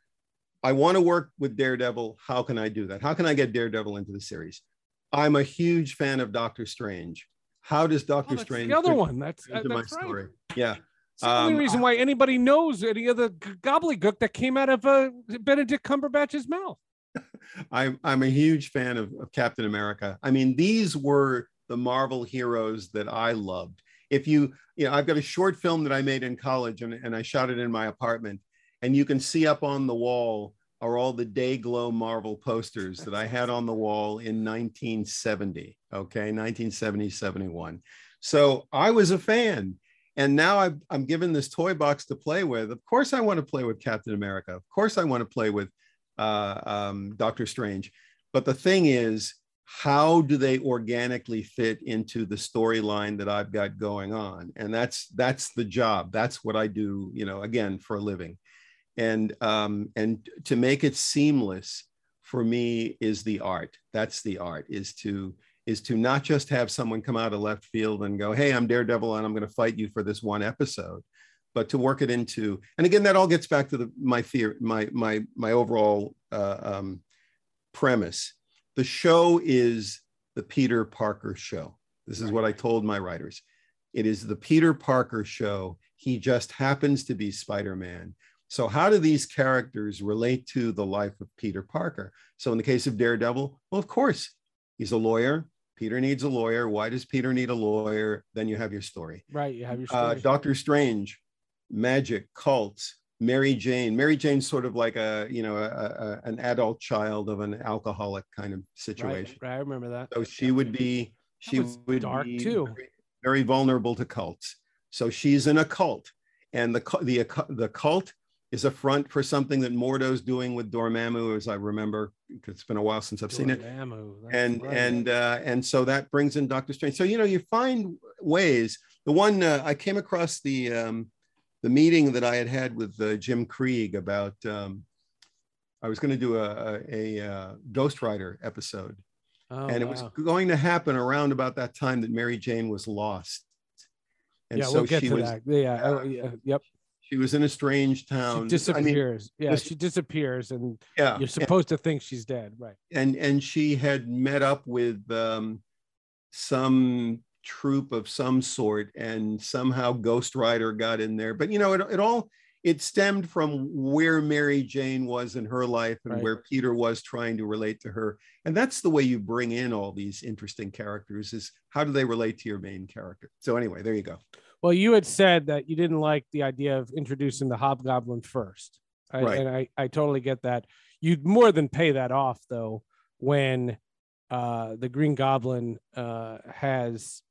I want to work with Daredevil. How can I do that? How can I get Daredevil into the series? I'm a huge fan of Doctor Strange. How does Oh, Doctor that's Strange the other one that's, into that's my right. story? Yeah. It's the only Um, reason why anybody knows any of the gobbledygook that came out of uh, Benedict Cumberbatch's mouth. I'm I'm a huge fan of, of Captain America. I mean, these were the Marvel heroes that I loved. If you, you know, I've got a short film that I made in college and, and I shot it in my apartment, and you can see up on the wall are all the day glow Marvel posters that I had on the wall in 1970. Okay, 1970, 71. So I was a fan. And now I've, I'm given this toy box to play with. Of course, I want to play with Captain America. Of course, I want to play with uh, um, Doctor Strange. But the thing is, how do they organically fit into the storyline that I've got going on? And that's that's the job. That's what I do. You know, again for a living, and um, and to make it seamless for me is the art. That's the art. Is to is to not just have someone come out of left field and go, "Hey, I'm Daredevil, and I'm going to fight you for this one episode." but to work it into and again that all gets back to the my theory my my my overall uh, um, premise the show is the peter parker show. This is what i told my writers. It is the peter parker show. He just happens to be spider-man. So how do these characters relate to the life of peter parker? So in the case of daredevil well of course he's a lawyer. Peter needs a lawyer. Why does peter need a lawyer? Then you have your story. Right. You have your uh, story. Doctor Strange, magic, cults, Mary Jane. Mary Jane's sort of like a you know a, a, an adult child of an alcoholic kind of situation. right. I remember that. So she would be she would dark, be too. Very, very vulnerable to cults. So she's in a cult, and the the the cult is a front for something that Mordo's doing with Dormammu, as I remember. It's been a while since I've seen it and right. and uh, and so that brings in Doctor Strange. So you know you find ways. The one uh, I came across the um, the meeting that I had had with uh, Jim Krieg about. Um, I was going to do a, a, a uh, Ghost Rider episode, Oh, and it was wow. going to happen around about that time that Mary Jane was lost. And yeah, so we'll get she to was that. Yeah, oh, yeah, yep. she was in a strange She town. I mean, disappears. yeah, this- she disappears, and yeah, you're supposed to think she's dead, right? and and she had met up with um, some troop of some sort and somehow ghost rider got in there but you know it, it all it stemmed from where mary jane was in her life and Right. where peter was trying to relate to her and that's the way you bring in all these interesting characters is how do they relate to your main character so anyway there you go Well, you had said that you didn't like the idea of introducing the hobgoblin first, I- Right. and I, I totally get that. You'd more than pay that off though when uh, the Green Goblin uh, has,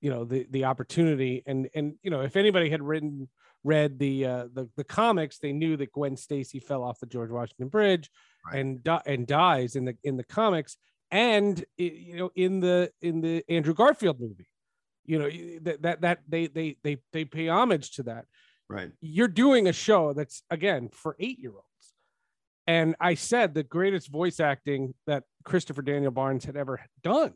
you know, the the opportunity, and and you know, if anybody had written read the uh, the the comics, they knew that Gwen Stacy fell off the George Washington Bridge Right. and di- and dies in the in the comics, and you know, in the in the Andrew Garfield movie you know that that that they they they they pay homage to that. Right. You're doing a show that's again for eight year olds and i said the greatest voice acting that christopher daniel barnes had ever done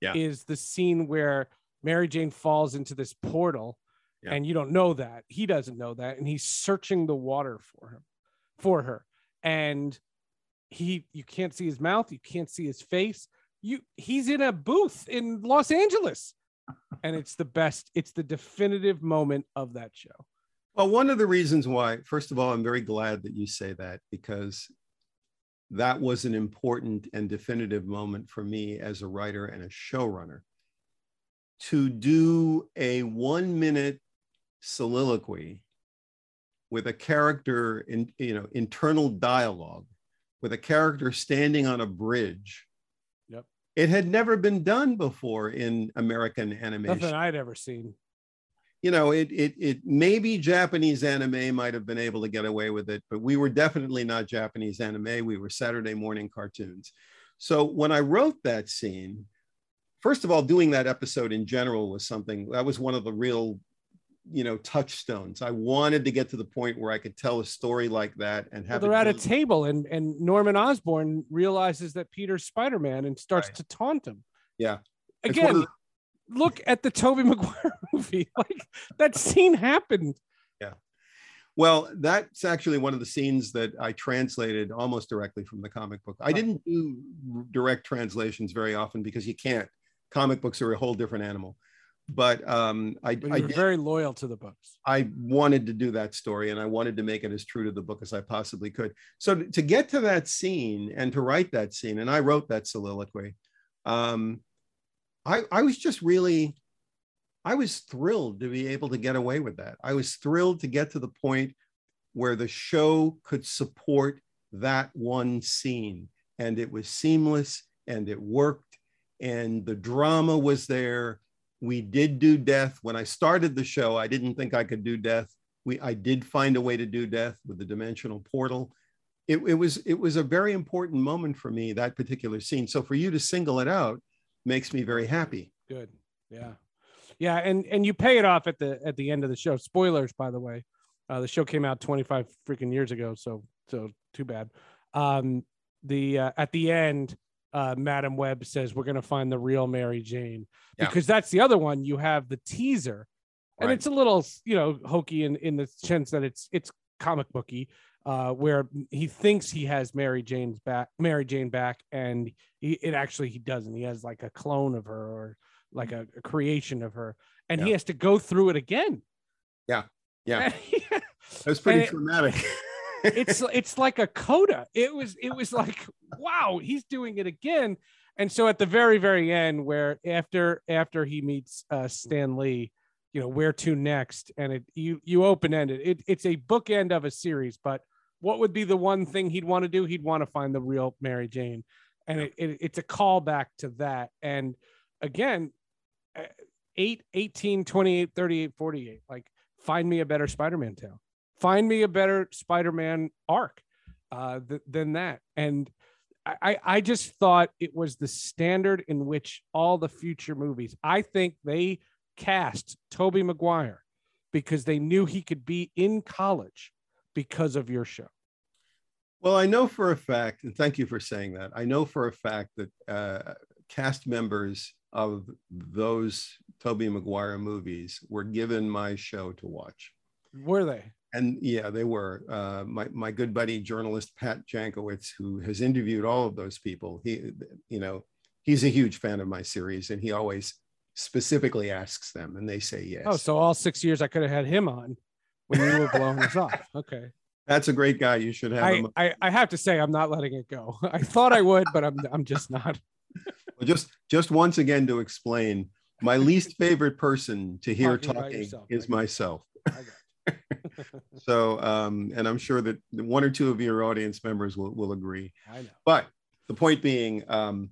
Yeah. is the scene where mary jane falls into this portal Yeah. and you don't know that. He doesn't know that and he's searching the water for him for her. And he you can't see his mouth you can't see his face. You he's in a booth in los angeles. And it's the best it's the definitive moment of that show. Well, one of the reasons why, first of all, I'm very glad that you say that because that was an important and definitive moment for me as a writer and a showrunner. To do a one minute soliloquy with a character in, you know, internal dialogue with a character standing on a bridge. Yep. It had never been done before in American animation nothing i'd ever seen you know, it it it maybe Japanese anime might have been able to get away with it, but we were definitely not Japanese anime. We were Saturday morning cartoons. So when I wrote that scene, first of all, doing that episode in general was something that was one of the real, you know, touchstones. I wanted to get to the point where I could tell a story like that and well, have they're it at a table and and norman osborn realizes that peter's spider-man and starts Right. to taunt him Yeah. It's one of again look at the tobey maguire movie like that scene happened Yeah. Well, that's actually one of the scenes that I translated almost directly from the comic book. I didn't do direct translations very often because you can't. Comic books are a whole different animal. But um, I, but I, did- very loyal to the books I wanted to do that story and I wanted to make it as true to the book as I possibly could. So to, to get to that scene and to write that scene, and I wrote that soliloquy, um, I, I was just really, I was thrilled to be able to get away with that. I was thrilled to get to the point where the show could support that one scene and it was seamless and it worked and the drama was there. We did do death. When i started the show i didn't think i could do death. We i did find a way to do death with the dimensional portal. It, it was it was a very important moment for me that particular scene. So for you to single it out makes me very happy. Good. Yeah. Yeah and and you pay it off at the at the end of the show. Spoilers by the way. Uh, the show came out 25 freaking years ago so so too bad. Um the uh, at the end uh madam webb says we're gonna find the real mary jane Yeah. because that's the other one you have the teaser and Right. it's a little you know hokey in in the sense that it's it's comic booky uh where he thinks he has mary jane's back mary jane back and he, it actually he doesn't he has like a clone of her or like a, a creation of her and he has to go through it again Yeah. Yeah. yeah it was pretty And it- traumatic it's it's like a coda. It was it was like wow he's doing it again. And so at the very very end where after after he meets uh stan lee you know where to next? And it you you open ended it, it's a bookend of a series but what would be the one thing he'd want to do? He'd want to find the real mary jane. And it, it, it's a callback to that. And again uh, 8, 18, 28, 38, 48. Like, find me a better Spider Man tale. Find me a better Spider Man arc uh, th- than that. And I, I just thought it was the standard in which all the future movies, I think they cast Tobey Maguire because they knew he could be in college because of your show. Well, I know for a fact, and thank you for saying that. I know for a fact that uh, cast members of those Tobey Maguire movies were given my show to watch. Were they? And yeah, they were. Uh, my my good buddy journalist Pat Jankiewicz, who has interviewed all of those people, he, you know, he's a huge fan of my series, and he always specifically asks them, and they say yes. Oh, so all six years I could have had him on when you were blowing us off. Okay. That's a great guy. You should have I, him. I, I have to say I'm not letting it go. I thought I would, but I'm I'm just not. Well, just just once again to explain, my least favorite person to hear Talking talking yourself, is I got it. myself. So, um, and I'm sure that one or two of your audience members will, will agree. I know. But the point being, um,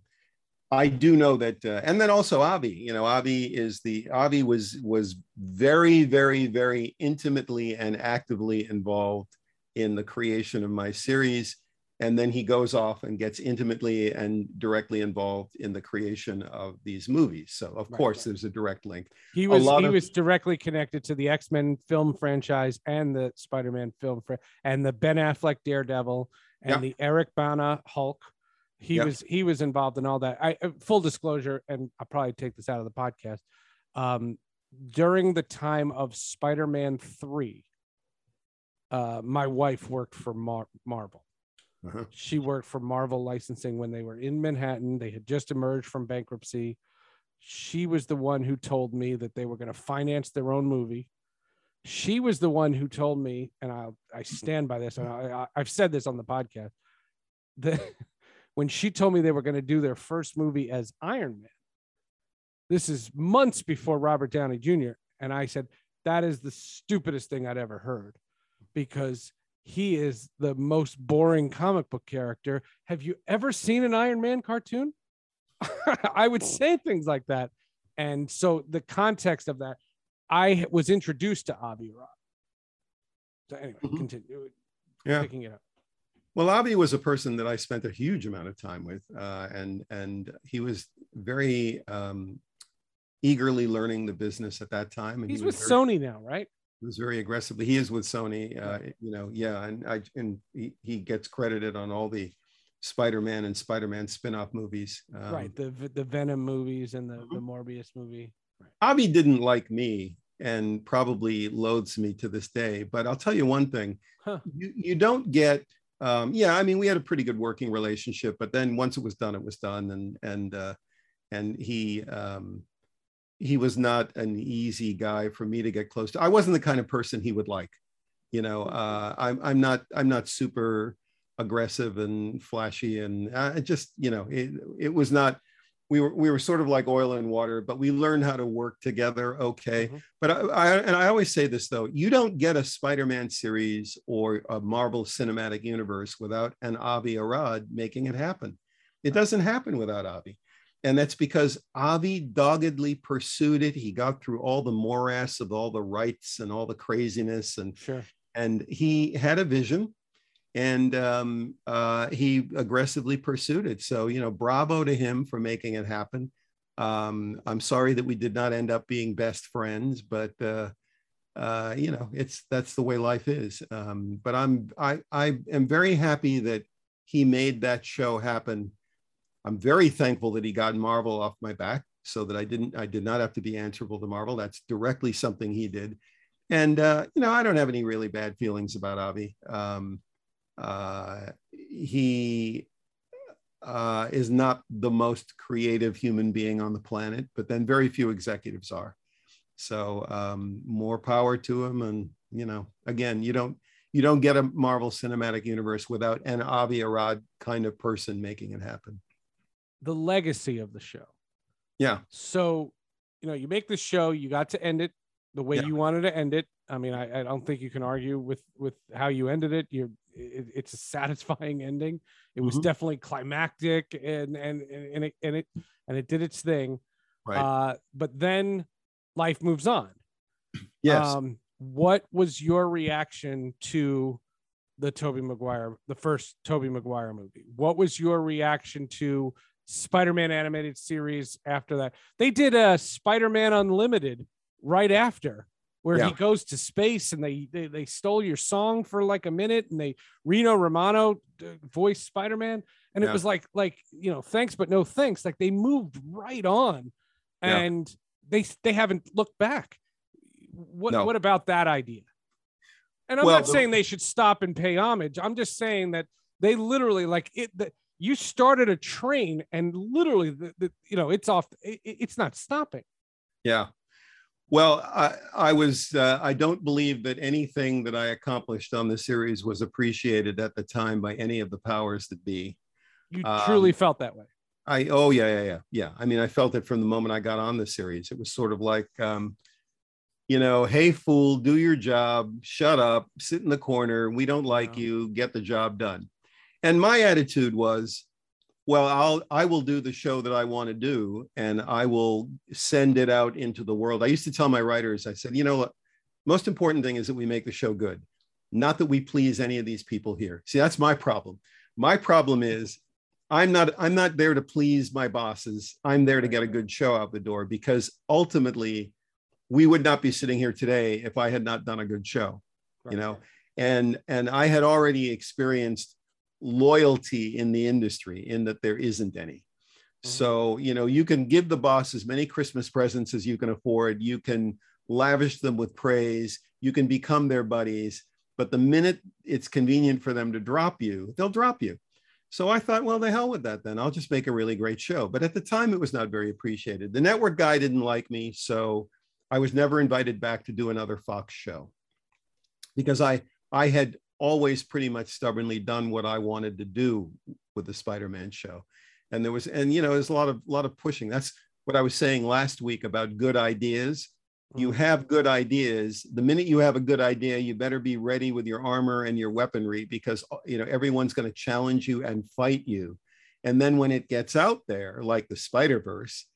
I do know that, uh, and then also Avi. You know, Avi is the Avi was was very, very, very intimately and actively involved in the creation of my series, and then he goes off and gets intimately and directly involved in the creation of these movies. So, of Right, course, right. there's a direct link. He A was lot he of- was directly connected to the X Men film franchise and the Spider Man film fr- and the Ben Affleck Daredevil and Yeah. the Eric Bana Hulk. He Yeah. was he was involved in all that. I uh, full disclosure, and I'll probably take this out of the podcast. Um, during the time of Spider Man three, uh, my wife worked for Mar- Marvel. Uh-huh. She worked for Marvel licensing when they were in Manhattan. They had just emerged from bankruptcy. She was the one who told me that they were going to finance their own movie. She was the one who told me, and I I stand by this, and I, I've said this on the podcast, that when she told me they were going to do their first movie as Iron Man, this is months before Robert Downey Jr. And I said, that is the stupidest thing I'd ever heard because he is the most boring comic book character. Have you ever seen an Iron Man cartoon? I would say things like that. And so the context of that, I was introduced to Avi Arad. So anyway, Mhm. continue Yeah. picking it up. Well, Avi was a person that I spent a huge amount of time with, uh, and and he was very um, eagerly learning the business at that time. And He's he with was very, Sony now, right? Was very aggressively. He is with Sony. Uh, you know, yeah, and I and he, he gets credited on all the Spider-Man and Spider-Man spin-off movies. Um, right. The the Venom movies and the, Mhm. the Morbius movie. Avi didn't like me and probably loathes me to this day. But I'll tell you one thing: Huh. you you don't get. Um, yeah, I mean, we had a pretty good working relationship, but then once it was done, it was done, and and uh, and he um, he was not an easy guy for me to get close to. I wasn't the kind of person he would like. You know, uh, I'm I'm not I'm not super aggressive and flashy, and uh, just you know it it was not we were we were sort of like oil and water, but we learned how to work together. Okay, Mhm. but I, I and I always say this though: you don't get a Spider-Man series or a Marvel Cinematic Universe without an Avi Arad making it happen. It doesn't happen without Avi, and that's because Avi doggedly pursued it. He got through all the morass of all the rights and all the craziness, and Sure. and he had a vision and um, uh, he aggressively pursued it. So, you know, bravo to him for making it happen. Um, I'm sorry that we did not end up being best friends, but uh, uh, you know, it's that's the way life is. Um, but I'm I I am very happy that he made that show happen. I'm very thankful that he got Marvel off my back so that I didn't I did not have to be answerable to Marvel. That's directly something he did. And uh, you know, I don't have any really bad feelings about Avi. Um, uh, he uh, is not the most creative human being on the planet, but then very few executives are. So um, more power to him. And you know, again, you don't you don't get a Marvel Cinematic Universe without an Avi Arad kind of person making it happen. The legacy of the show. Yeah, So, you know, you make the show, you got to end it the way Yeah. you wanted to end it. I mean, I, I don't think you can argue with with how you ended it. You're it, it's a satisfying ending. It was Mhm. definitely climactic and and and and it and it and it did its thing. Right. Uh, but then life moves on. yes. Um, what was your reaction to the Tobey Maguire, the first Tobey Maguire movie? What was your reaction to Spider-Man animated series after that? They did a Spider-Man Unlimited right after where Yeah. he goes to space and they, they they stole your song for like a minute and they Rino Romano uh, voiced Spider-Man and it Yeah. was like like you know thanks but no thanks like they moved right on Yeah. and they they haven't looked back what No. what about that idea and i'm Well, not saying they should stop and pay homage i'm just saying that they literally like it that you started a train and literally the, the you know it's off it, it's not stopping Yeah. Well, I, I was, uh, I don't believe that anything that I accomplished on the series was appreciated at the time by any of the powers that be. you Um, truly felt that way I, oh, yeah, yeah, yeah. Yeah. I mean, I felt it from the moment I got on the series. It was sort of like, um, you know, hey, fool, do your job, shut up, sit in the corner. We don't like Yeah. you, get the job done. And my attitude was, well, I'll I will do the show that I want to do, and I will send it out into the world. I used to tell my writers, I said, you know, what, most important thing is that we make the show good, not that we please any of these people here. See, that's my problem. My problem is I'm not I'm not there to please my bosses. I'm there to get a good show out the door because ultimately we would not be sitting here today if I had not done a good show you know and and i had already experienced loyalty in the industry in that there isn't any. Mm-hmm. So you know you can give the boss as many christmas presents as you can afford. You can lavish them with praise. You can become their buddies. But the minute it's convenient for them to drop you they'll drop you. So i thought well the hell with that then. I'll just make a really great show. But at the time it was not very appreciated. The network guy didn't like me so i was never invited back to do another fox show because I I had always pretty much stubbornly done what I wanted to do with the Spider-Man show. And there was and you know there's a lot of lot of pushing. That's what I was saying last week about good ideas. You mm-hmm. have good ideas. The minute you have a good idea, you better be ready with your armor and your weaponry because you know everyone's going to challenge you and fight you. And then when it gets out there, like the Spider-Verse,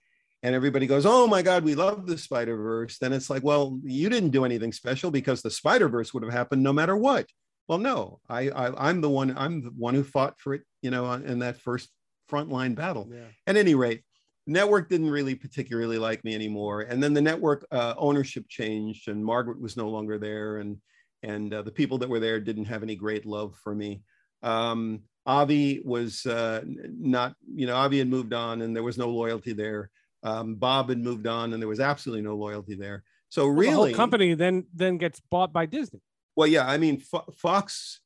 and everybody goes, "Oh my God, we love the Spider Verse," then it's like, "Well, you didn't do anything special because the Spider Verse would have happened no matter what." Well, no, I, I I'm the one I'm the one who fought for it, you know, in that first frontline battle. yeah At any rate, network didn't really particularly like me anymore, and then the network uh, ownership changed, and Margaret was no longer there, and and uh, the people that were there didn't have any great love for me. Um, Avi was uh, not, you know, Avi had moved on, and there was no loyalty there um, Bob had moved on, and there was absolutely no loyalty there. So Well, really, the whole company then then gets bought by disney Well, yeah, I mean, Fo- Fox,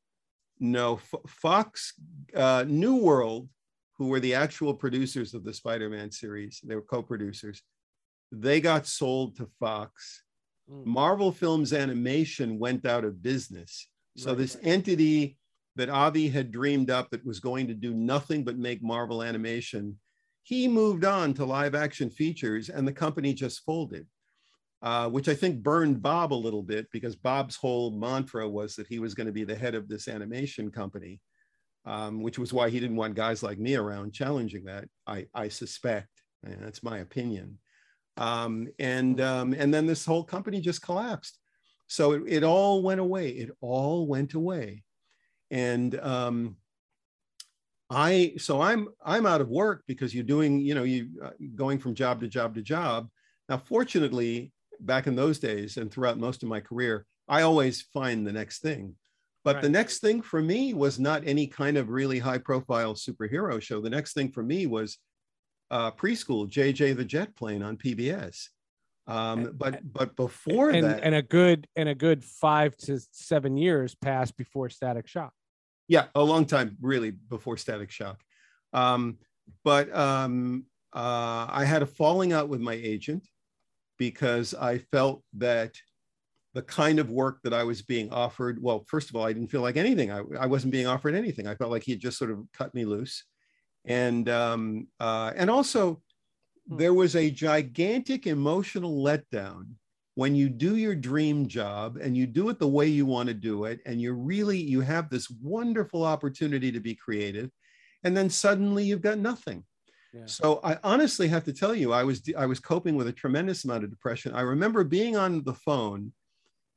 no, Fo- Fox, uh, New World, who were the actual producers of the Spider-Man series, they were co-producers. They got sold to Fox. Mm. Marvel Films Animation went out of business. So Right, this right. entity that Avi had dreamed up that was going to do nothing but make Marvel animation, he moved on to live action features and the company just folded, uh, which I think burned Bob a little bit because Bob's whole mantra was that he was going to be the head of this animation company, um, which was why he didn't want guys like me around challenging that, I, I suspect. And that's my opinion. Um, and, um, and then this whole company just collapsed. So it, it all went away. It all went away. And um, I, so I'm, I'm out of work because you're doing, you know, you uh, going from job to job to job. Now, fortunately, back in those days and throughout most of my career, I always find the next thing. But the next thing for me was not any kind of really high profile superhero show. The next thing for me was uh, preschool, JJ the Jet Plane on PBS. Um, but but before and that, and a good and a good five to seven years passed before static shock yeah, a long time really before Static Shock. Um, but um, uh, I had a falling out with my agent because I felt that the kind of work that I was being offered, well, first of all, I didn't feel like anything. I, I wasn't being offered anything. I felt like he had just sort of cut me loose. And um, uh, and also Hmm. there was a gigantic emotional letdown when you do your dream job and you do it the way you want to do it and you really you have this wonderful opportunity to be creative and then suddenly you've got nothing Yeah. So I honestly have to tell you, I was I was coping with a tremendous amount of depression. I remember being on the phone,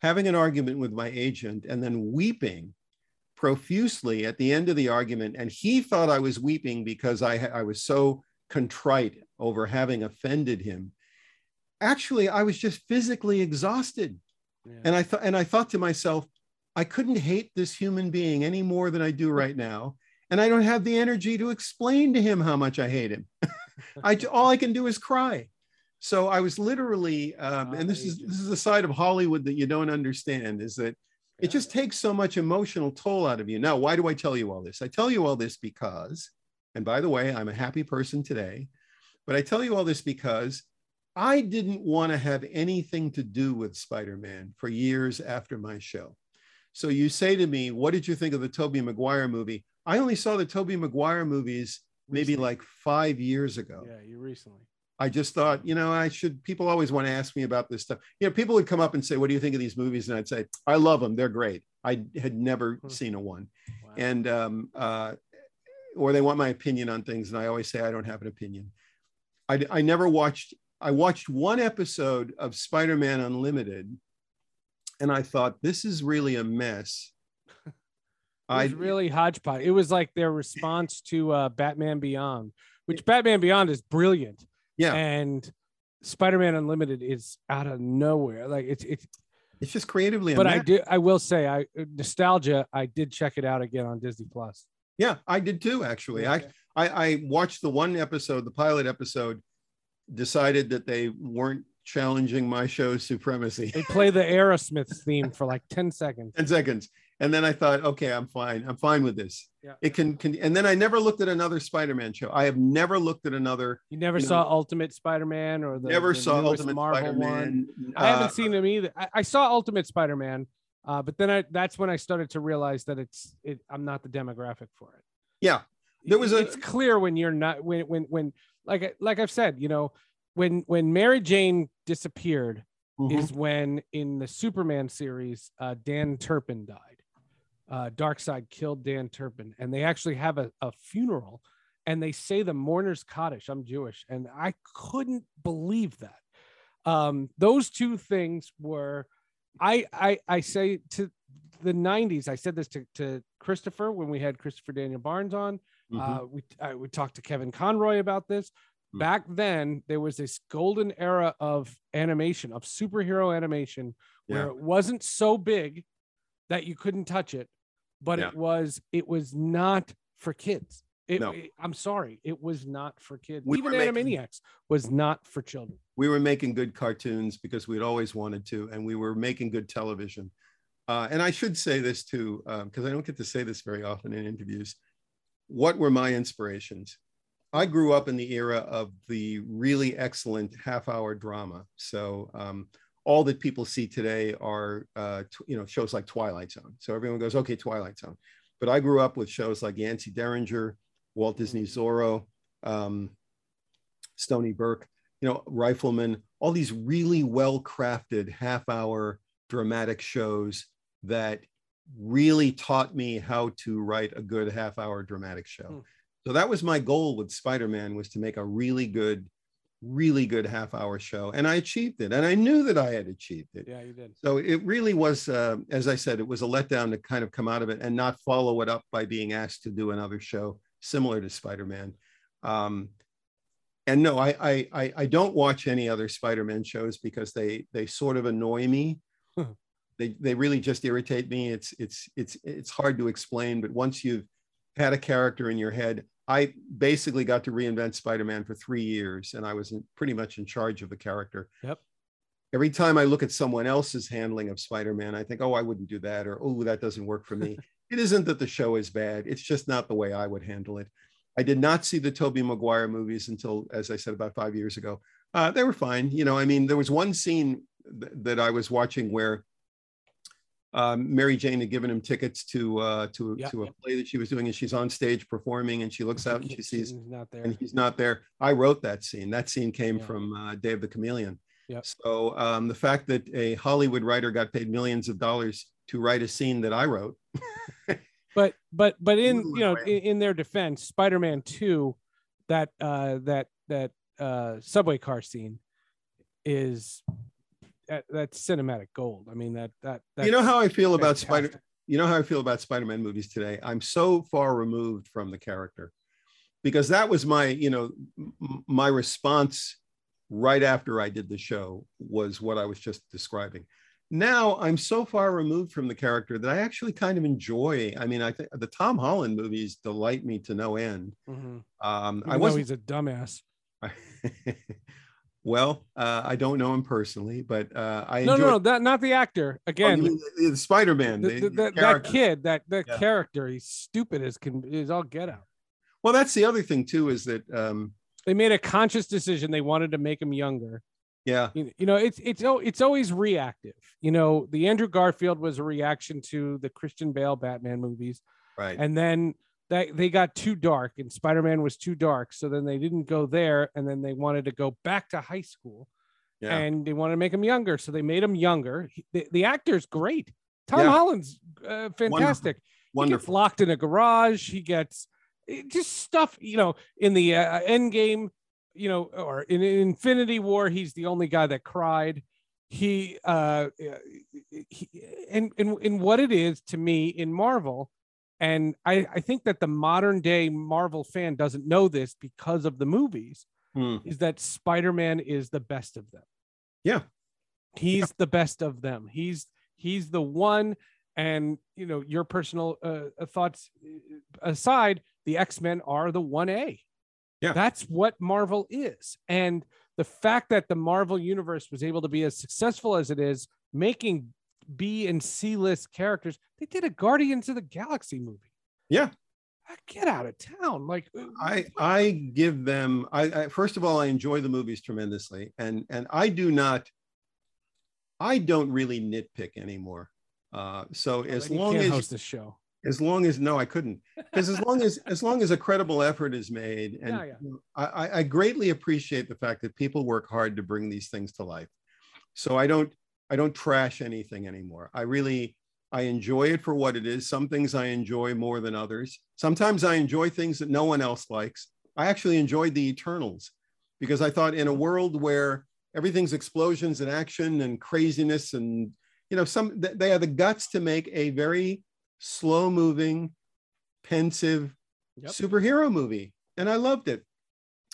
having an argument with my agent, and then weeping profusely at the end of the argument. And he thought I was weeping because I I was so contrite over having offended him. Actually, I was just physically exhausted. Yeah. And I thought and I thought to myself, I couldn't hate this human being any more than I do right now. And I don't have the energy to explain to him how much I hate him. I all I can do is cry. So I was literally, um, and this is this is a side of Hollywood that you don't understand is that it just takes so much emotional toll out of you. Now, why do I tell you all this? I tell you all this because, and by the way, I'm a happy person today, but I tell you all this because I didn't want to have anything to do with Spider-Man for years after my show. So you say to me, "What did you think of the Tobey Maguire movie?" I only saw the Tobey Maguire movies maybe like five years ago. Yeah, you recently. I just thought, you know, I should. People always want to ask me about this stuff. You know, people would come up and say, "What do you think of these movies?" And I'd say, "I love them. They're great." I had never Hmm. seen a one, Wow. and um, uh, or they want my opinion on things, and I always say I don't have an opinion. I, I never watched. I watched one episode of Spider-Man Unlimited, and I thought this is really a mess. It was really hodgepodge. It was like their response to uh, Batman Beyond, which Batman Beyond is brilliant, yeah, and Spider-Man Unlimited is out of nowhere. Like it's it's. it's just creatively. But I do. I will say, I nostalgia. I did check it out again on Disney Plus. Yeah, I did too. Actually, I, I I watched the one episode, the pilot episode, decided that they weren't challenging my show's supremacy. They play the Aerosmith theme for like ten seconds. 10 seconds. And then I thought, okay, I'm fine. I'm fine with this. Yeah. It can, can and then I never looked at another Spider-Man show. I have never looked at another, You never You saw know, Ultimate Spider-Man or the never the saw Ultimate Marvel Spider-Man. one. I haven't Uh, seen them either. I, I saw Ultimate Spider-Man, uh, but then I that's when I started to realize that it's it. I'm not the demographic for it. Yeah. There was a- It's clear when you're not when when when like like I've said, you know, when when Mary Jane disappeared mhm. is when in the Superman series, uh, Dan Turpin died. Uh, Darkseid killed Dan Turpin, and they actually have a, a funeral, and they say the mourner's Kaddish. I'm Jewish, and I couldn't believe that. Um, those two things were, I I I say to the 90s. I said this to, to Christopher when we had Christopher Daniel Barnes on. Mhm. Uh, we I, we talked to Kevin Conroy about this. Mm. Back then, there was this golden era of animation, of superhero animation, where it wasn't so big that you couldn't touch it, but Yeah. it was it was not for kids. It, No. it- I'm sorry, it was not for kids. We Even making- Animaniacs was not for children. we were making good cartoons because we'd always wanted to, and we were making good television. Uh, and I should say this too, because I don't get to say this very often in interviews. What were my inspirations? I grew up in the era of the really excellent half-hour drama. So um, all that people see today are, uh, you know, shows like Twilight Zone. So everyone goes, okay, Twilight Zone. But I grew up with shows like Yancey Derringer, Walt Disney Zorro, um, Stony Burke you know, Rifleman, all these really well crafted half hour dramatic shows that really taught me how to write a good half hour dramatic show. Hmm. So that was my goal with Spider-Man was to make a really good, really good half hour show. And I achieved it. And I knew that I had achieved it. Yeah, you did. So it really was, uh, as I said, it was a letdown to kind of come out of it and not follow it up by being asked to do another show similar to Spider-Man. Um, and no, I, I I I don't watch any other Spider-Man shows because they they sort of annoy me. they they really just irritate me. It's it's it's it's hard to explain, but once you've had a character in your head, I basically got to reinvent Spider-Man for three years, and I was in, pretty much in charge of the character every time I look at someone else's handling of Spider-Man, I think, oh, I wouldn't do that, or oh, that doesn't work for me. it isn't that the show is bad; it's just not the way I would handle it. I did not see the Tobey Maguire movies until, as I said, about five years ago. Uh, they were fine, you know. I mean, there was one scene th- that I was watching where um, Mary Jane had given him tickets to uh, to Yeah. to a play that she was doing, and she's on stage performing, and she looks out and she sees He's not there. and he's not there. I wrote that scene. That scene came Yeah. from uh, Day of the Chameleon. Yep. So um, the fact that a Hollywood writer got paid millions of dollars to write a scene that I wrote, but but but in you know in, in their defense spider-man 2 that uh, that that uh, subway car scene is that, that's cinematic gold. I mean that that you know how I feel about. Spider. You know how I feel about Spider-Man movies today. I'm so far removed from the character because that was my, you know, my response right after I did the show was what I was just describing. Now I'm so far removed from the character that I actually kind of enjoy. I mean, I think the Tom Holland movies delight me to no end. Mhm. Um, Even I wasn't he's a dumbass. well, uh, I don't know him personally, but uh, I No, enjoy no, no, that not the actor. Oh, Again, mean the, the Spider-Man. the- the- the- the that- kid, that that Yeah. character, he's stupid as can is all get out. Well, that's the other thing too, is that um, They made a conscious decision. They wanted to make him younger. yeah, You you know, it's it's al- it's always reactive. You know, the Andrew Garfield was a reaction to the Christian Bale Batman movies, right. and then that they got too dark, and Spider Man was too dark. So then they didn't go there, and then they wanted to go back to high school, yeah. and they wanted to make him younger. So they made him younger. He- the, the actor's great. Tom Yeah. Holland's uh, fantastic. He gets Wonderful. locked in a garage. He gets eh, just stuff, you know, in the uh, end game, you know, or in, Infinity War, he's the only guy that cried. He, uh, he and, and, and what it is to me in Marvel, and I, I think that the modern day Marvel fan doesn't know this because of the movies, Hmm. is that Spider Man is the best of them. Yeah. He's the best of them. He's he's the one and you know your personal uh, thoughts aside the x-men are the 1a Yeah. that's what marvel is and the fact that the marvel universe was able to be as successful as it is making b and c list characters they did a guardians of the galaxy movie Yeah. Ah, get out of town like I I give them. I, I first of all, I enjoy the movies tremendously, and and I do not. I don't really nitpick anymore. Uh, so as long as host this show as long as no, I couldn't because as long as as long as a credible effort is made, and Yeah, yeah. I, I- I greatly appreciate the fact that people work hard to bring these things to life. So I don't I don't trash anything anymore. I really I enjoy it for what it is. Some things I enjoy more than others. Sometimes I enjoy things that no one else likes. I actually enjoyed the Eternals because I thought in a world where everything's explosions and action and craziness and you know some they have the guts to make a very slow moving pensive Yep. superhero movie and i loved it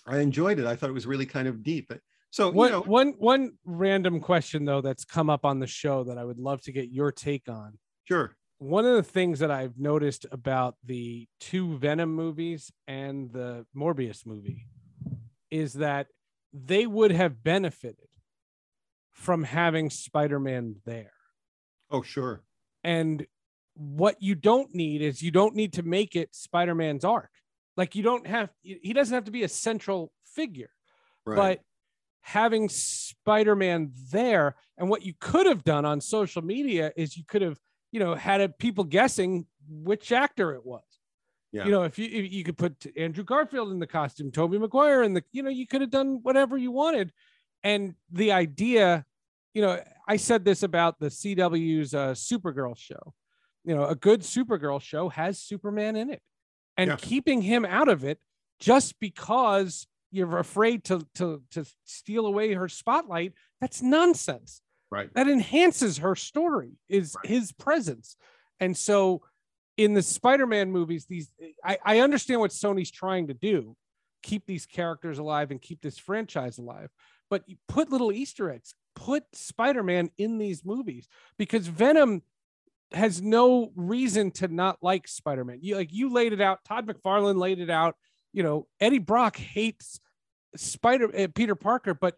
i enjoyed it i thought it was really kind of deep so One, you know one one random question though that's come up on the show that I would love to get your take on. sure One of the things that I've noticed about the two Venom movies and the Morbius movie is that they would have benefited from having Spider-Man there. oh sure And what you don't need is you don't need to make it Spider-Man's arc. Like you don't have he doesn't have to be a central figure right but having spider-man there and what you could have done on social media is you could have you know had a, people guessing which actor it was Yeah. you know if you if you could put andrew garfield in the costume tobey maguire in the you know you could have done whatever you wanted and the idea you know i said this about the cw's uh, supergirl show you know a good supergirl show has superman in it and Yeah. keeping him out of it just because you're afraid to to to steal away her spotlight that's nonsense. Right. That enhances her story is Right. his presence. And so in the spider-man movies these I, I understand what sony's trying to do keep these characters alive and keep this franchise alive. But you put little easter eggs put spider-man in these movies because venom has no reason to not like spider-man. You like you laid it out todd mcfarlane laid it out you know eddie brock hates spider uh, peter parker but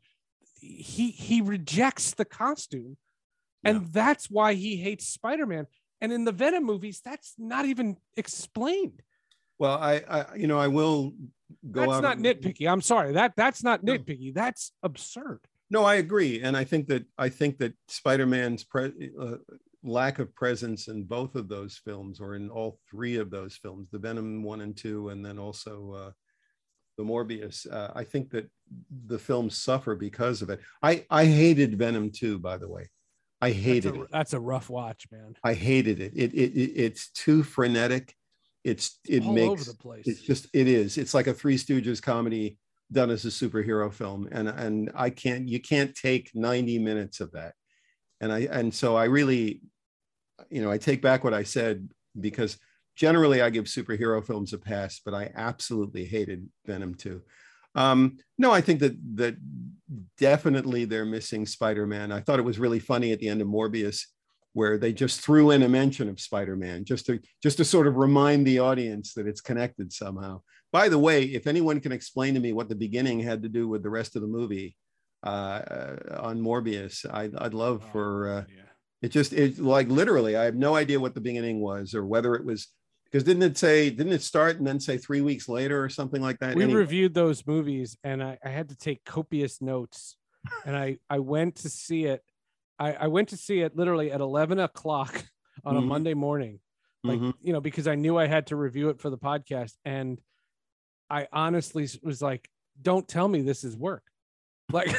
he he rejects the costume. And that's why he hates spider-man. And in the venom movies that's not even explained. Well i i you know i will go that's not on- nitpicky. I'm sorry. That that's not No. nitpicky. That's absurd. No i agree. And i think that i think that spider-man's pre- uh, lack of presence in both of those films or in all three of those films the venom one and two and then also uh, the morbius uh, i think that the films suffer because of it i i hated venom 2 by the way i hated that's a, it that's a rough watch man I hated it. It, it, it it's too frenetic. it's it all makes over the place. it's just it is it's like a three stooges comedy done as a superhero film and and i can't you can't take 90 minutes of that and i and so i really you know i take back what i said because generally i give superhero films a pass but i absolutely hated venom 2 um no i think that that definitely they're missing spider-man i thought it was really funny at the end of morbius where they just threw in a mention of Spider-Man just to just to sort of remind the audience that it's connected somehow. By the way, if anyone can explain to me what the beginning had to do with the rest of the movie uh, on Morbius, I'd, I'd love Oh, for uh, yeah. it just it like literally I have no idea what the beginning was or whether it was because didn't it say didn't it start and then say three weeks later or something like that? we Anyway, reviewed those movies and I, I had to take copious notes and I, I went to see it. I, I went to see it literally at 11 o'clock on a Mhm. Monday morning, like, Mhm. you know, because I knew I had to review it for the podcast. And I honestly was like, don't tell me this is work. Like,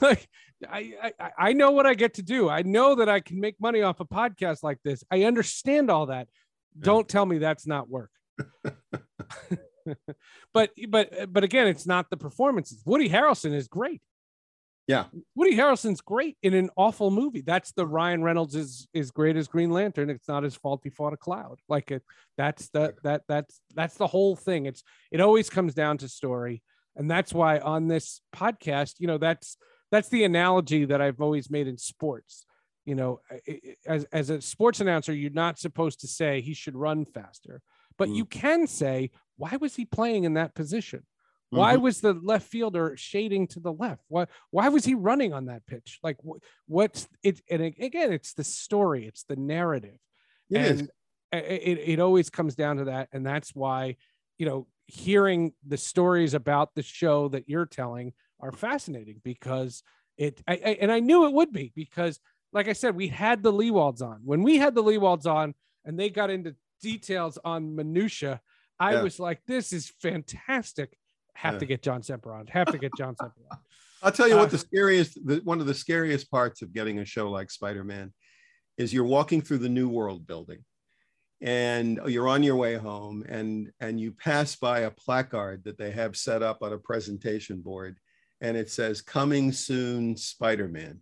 like I, I, I know what I get to do. I know that I can make money off a podcast like this. I understand all that. Don't tell me that's not work. but but but again, it's not the performances. Woody Harrelson is great. Yeah. Woody Harrelson's great in an awful movie. That's the Ryan Reynolds is is great as Green Lantern. It's not his fault he fought a cloud. Like it. That's the that that's that's the whole thing. It's it always comes down to story, and that's why on this podcast, you know, that's that's the analogy that I've always made in sports. You know, as as a sports announcer, you're not supposed to say he should run faster, but Mm. you can say why was he playing in that position? Why Mhm. was the left fielder shading to the left? Why why was he running on that pitch? Like wh- what's it? And again, it's the story, it's the narrative, It and i- it it always comes down to that, and that's why you know hearing the stories about the show that you're telling are fascinating because it I, I, and I knew it would be because like I said, we had the Lewalds on when we had the Lewalds on, and they got into details on minutia. I Yeah. was like, this is fantastic. Have Yeah. to get John Semper on. Have to get John Semper on. I'll tell you Uh, what the scariest, the, one of the scariest parts of getting a show like Spider Man is you're walking through the New World building and you're on your way home and, and you pass by a placard that they have set up on a presentation board and it says, Coming soon, Spider Man.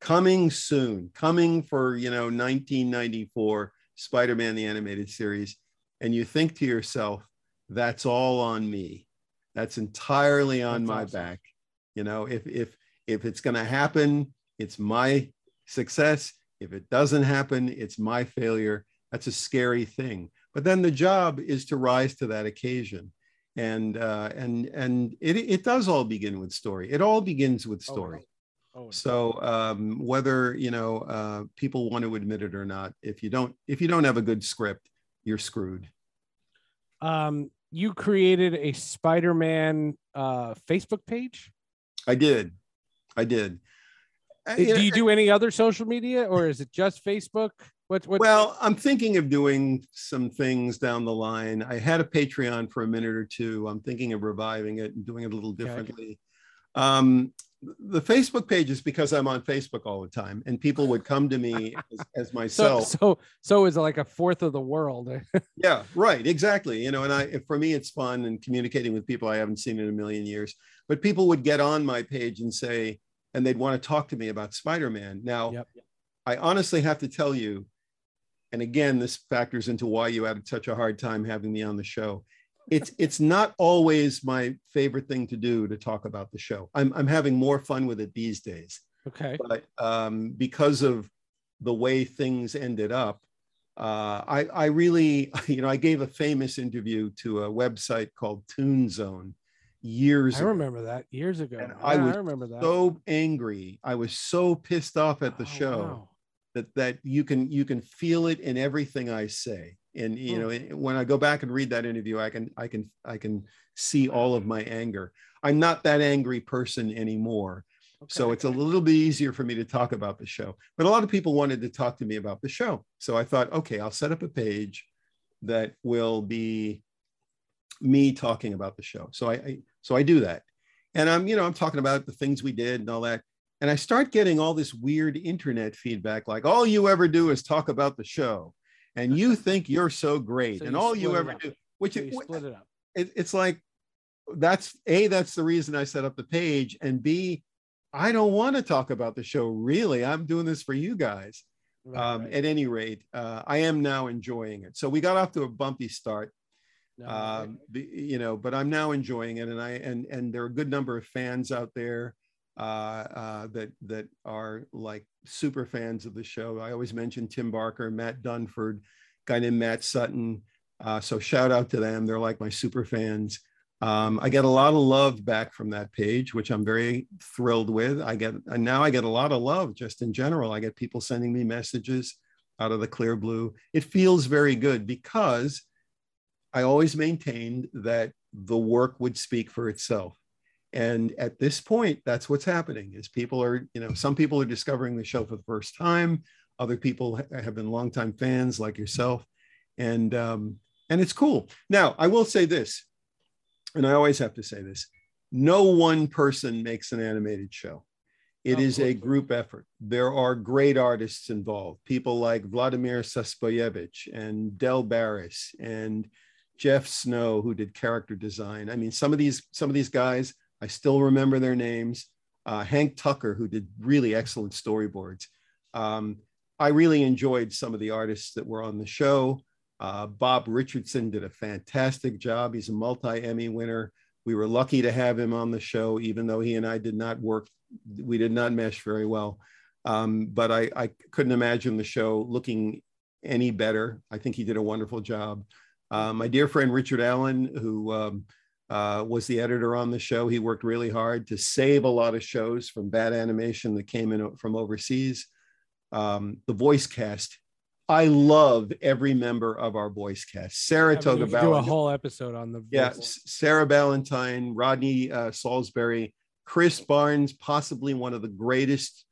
Coming soon, coming for, you know, 1994 Spider Man, the animated series. And you think to yourself, that's all on me. That's entirely on That's my awesome. back. You know if if if it's going to happen it's my success. If it doesn't happen it's my failure. That's a scary thing. But then the job is to rise to that occasion. And uh and and it it does all begin with story. It all begins with Oh, story Oh, so um whether you know uh people want to admit it or not if you don't if you don't have a good script you're screwed um, you created a Spider-Man uh, Facebook page. i did i did Uh, do you do any other social media, or is it just Facebook? What? What? Well, I'm thinking of doing some things down the line. I had a Patreon for a minute or two. I'm thinking of reviving it and doing it a little differently. Um, the Facebook page is because I'm on Facebook all the time, and people would come to me as, as myself. so so is like a fourth of the world? Yeah, right, exactly. You know, and I for me it's fun and communicating with people I haven't seen in a million years. But people would get on my page and say, and they'd want to talk to me about Spider-Man. Now, Yep. I honestly have to tell you, and again, this factors into why you had such a hard time having me on the show. It's it's not always my favorite thing to do to talk about the show. I'm I'm having more fun with it these days okay. but um, because of the way things ended up, uh, I, I really, you know, I gave a famous interview to a website called Toon Zone years I ago. remember that years ago. And Yeah, I was remember that. So angry, I was so pissed off at the Oh, show wow. That that you can you can feel it in everything I say. And you Hmm. know, when I go back and read that interview, I can I can I can see all of my anger. I'm not that angry person anymore. So it's a little bit easier for me to talk about the show. But a lot of people wanted to talk to me about the show. So I thought, okay, I'll set up a page that will be me talking about the show. So I, I so I do that. And I'm, you know, I'm talking about the things we did and all that. And I start getting all this weird internet feedback like all you ever do is talk about the show. and you think you're so great, So and you all you ever up. do, which So it- split it up. it, it's like that's a that's the reason I set up the page, and b I don't want to talk about the show really. I'm doing this for you guys. Right, um, right. At any rate, uh, I am now enjoying it. So we got off to a bumpy start, No, um, the, you know, but I'm now enjoying it, and I and and there are a good number of fans out there that that are like super fans of the show. I always mention Tim Barker, Matt Dunford, guy named Matt Sutton. Uh, so shout out to them. They're like my super fans. Um, I get a lot of love back from that page, which I'm very thrilled with. I get and now I get a lot of love just in general. I get people sending me messages out of the clear blue. It feels very good because I always maintained that the work would speak for itself. And at this point, that's what's happening is people are, you know, some people are discovering the show for the first time. Other people have been longtime fans like yourself. And um, and it's cool. Now, I will say this, and I always have to say this: no one person makes an animated show. It is a group effort. There are great artists involved, people like Vladimir Saspoyevich and Dell Barras and Jeff Snow, who did character design. I mean, some of these some of these guys, I still remember their names. Uh, Hank Tucker, who did really excellent storyboards. Um, I really enjoyed some of the artists that were on the show. Uh, Bob Richardson did a fantastic job. He's a multi Emmy winner. We were lucky to have him on the show, even though he and I did not work, we did not mesh very well. Um, but I, I couldn't imagine the show looking any better. I think he did a wonderful job. Uh, my dear friend Richard Allen, who um, uh, was the editor on the show, he worked really hard to save a lot of shows from bad animation that came in from overseas. Um, the voice cast I love every member of our voice cast. Sarah I mean, do a whole episode on the yeah, voice. Sara Ballantine, Rodney uh, Saulsberry, Chris Barnes, possibly one of the greatest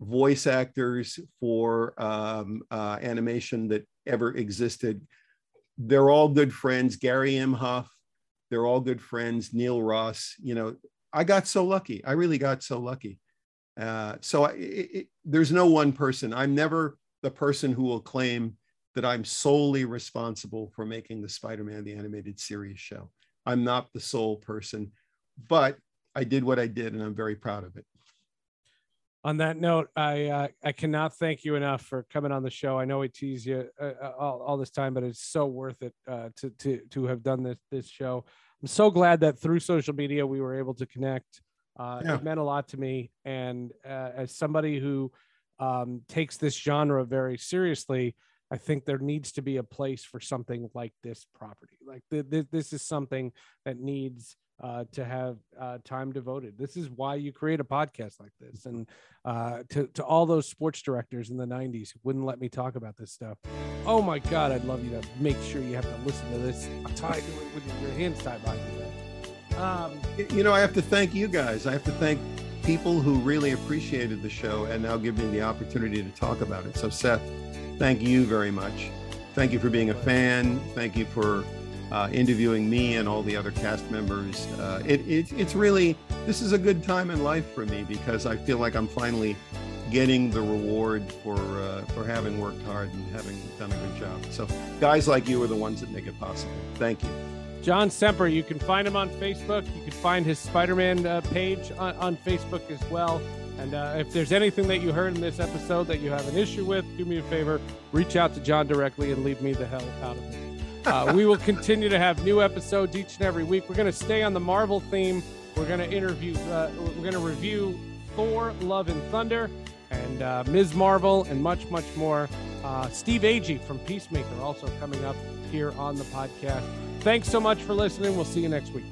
voice actors for um, uh, animation that ever existed. They're all good friends. Gary Imhoff, they're all good friends. Neil Ross, you know, I got so lucky. I really got so lucky. Uh, so I, it, it, there's no one person. I'm never the person who will claim that I'm solely responsible for making the Spider-Man the animated series show. I'm not the sole person, but I did what I did, and I'm very proud of it. On that note, I uh, I cannot thank you enough for coming on the show. I know we tease you uh, uh, all, all this time, but it's so worth it uh, to to to have done this this show. I'm so glad that through social media we were able to connect. Uh, Yeah. It meant a lot to me, and uh, as somebody who um, takes this genre very seriously, I think there needs to be a place for something like this property. Like th- th- this is something that needs uh, to have uh, time devoted. This is why you create a podcast like this. And uh, to, to all those sports directors in the 90s who wouldn't let me talk about this stuff, oh my God, I'd love you to make sure you have to listen to this tied to it with your hands tied behind you. Um, You know, I have to thank you guys. I have to thank people who really appreciated the show and now give me the opportunity to talk about it. So, Seth, thank you very much. Thank you for being a fan. Thank you for uh, interviewing me and all the other cast members. Uh, it, it, it's really, this is a good time in life for me because I feel like I'm finally getting the reward for uh, for having worked hard and having done a good job. So guys like you are the ones that make it possible. Thank you. John Semper, you can find him on Facebook. You can find his Spider Man uh, page on, on Facebook as well. And uh, if there's anything that you heard in this episode that you have an issue with, do me a favor, reach out to John directly and leave me the hell out of it. Uh, we will continue to have new episodes each and every week. We're going to stay on the Marvel theme. We're going to interview, uh, we're going to review Thor, Love, and Thunder, and uh, Ms. Marvel, and much, much more. Uh, Steve Agee from Peacemaker also coming up here on the podcast. Thanks so much for listening. We'll see you next week.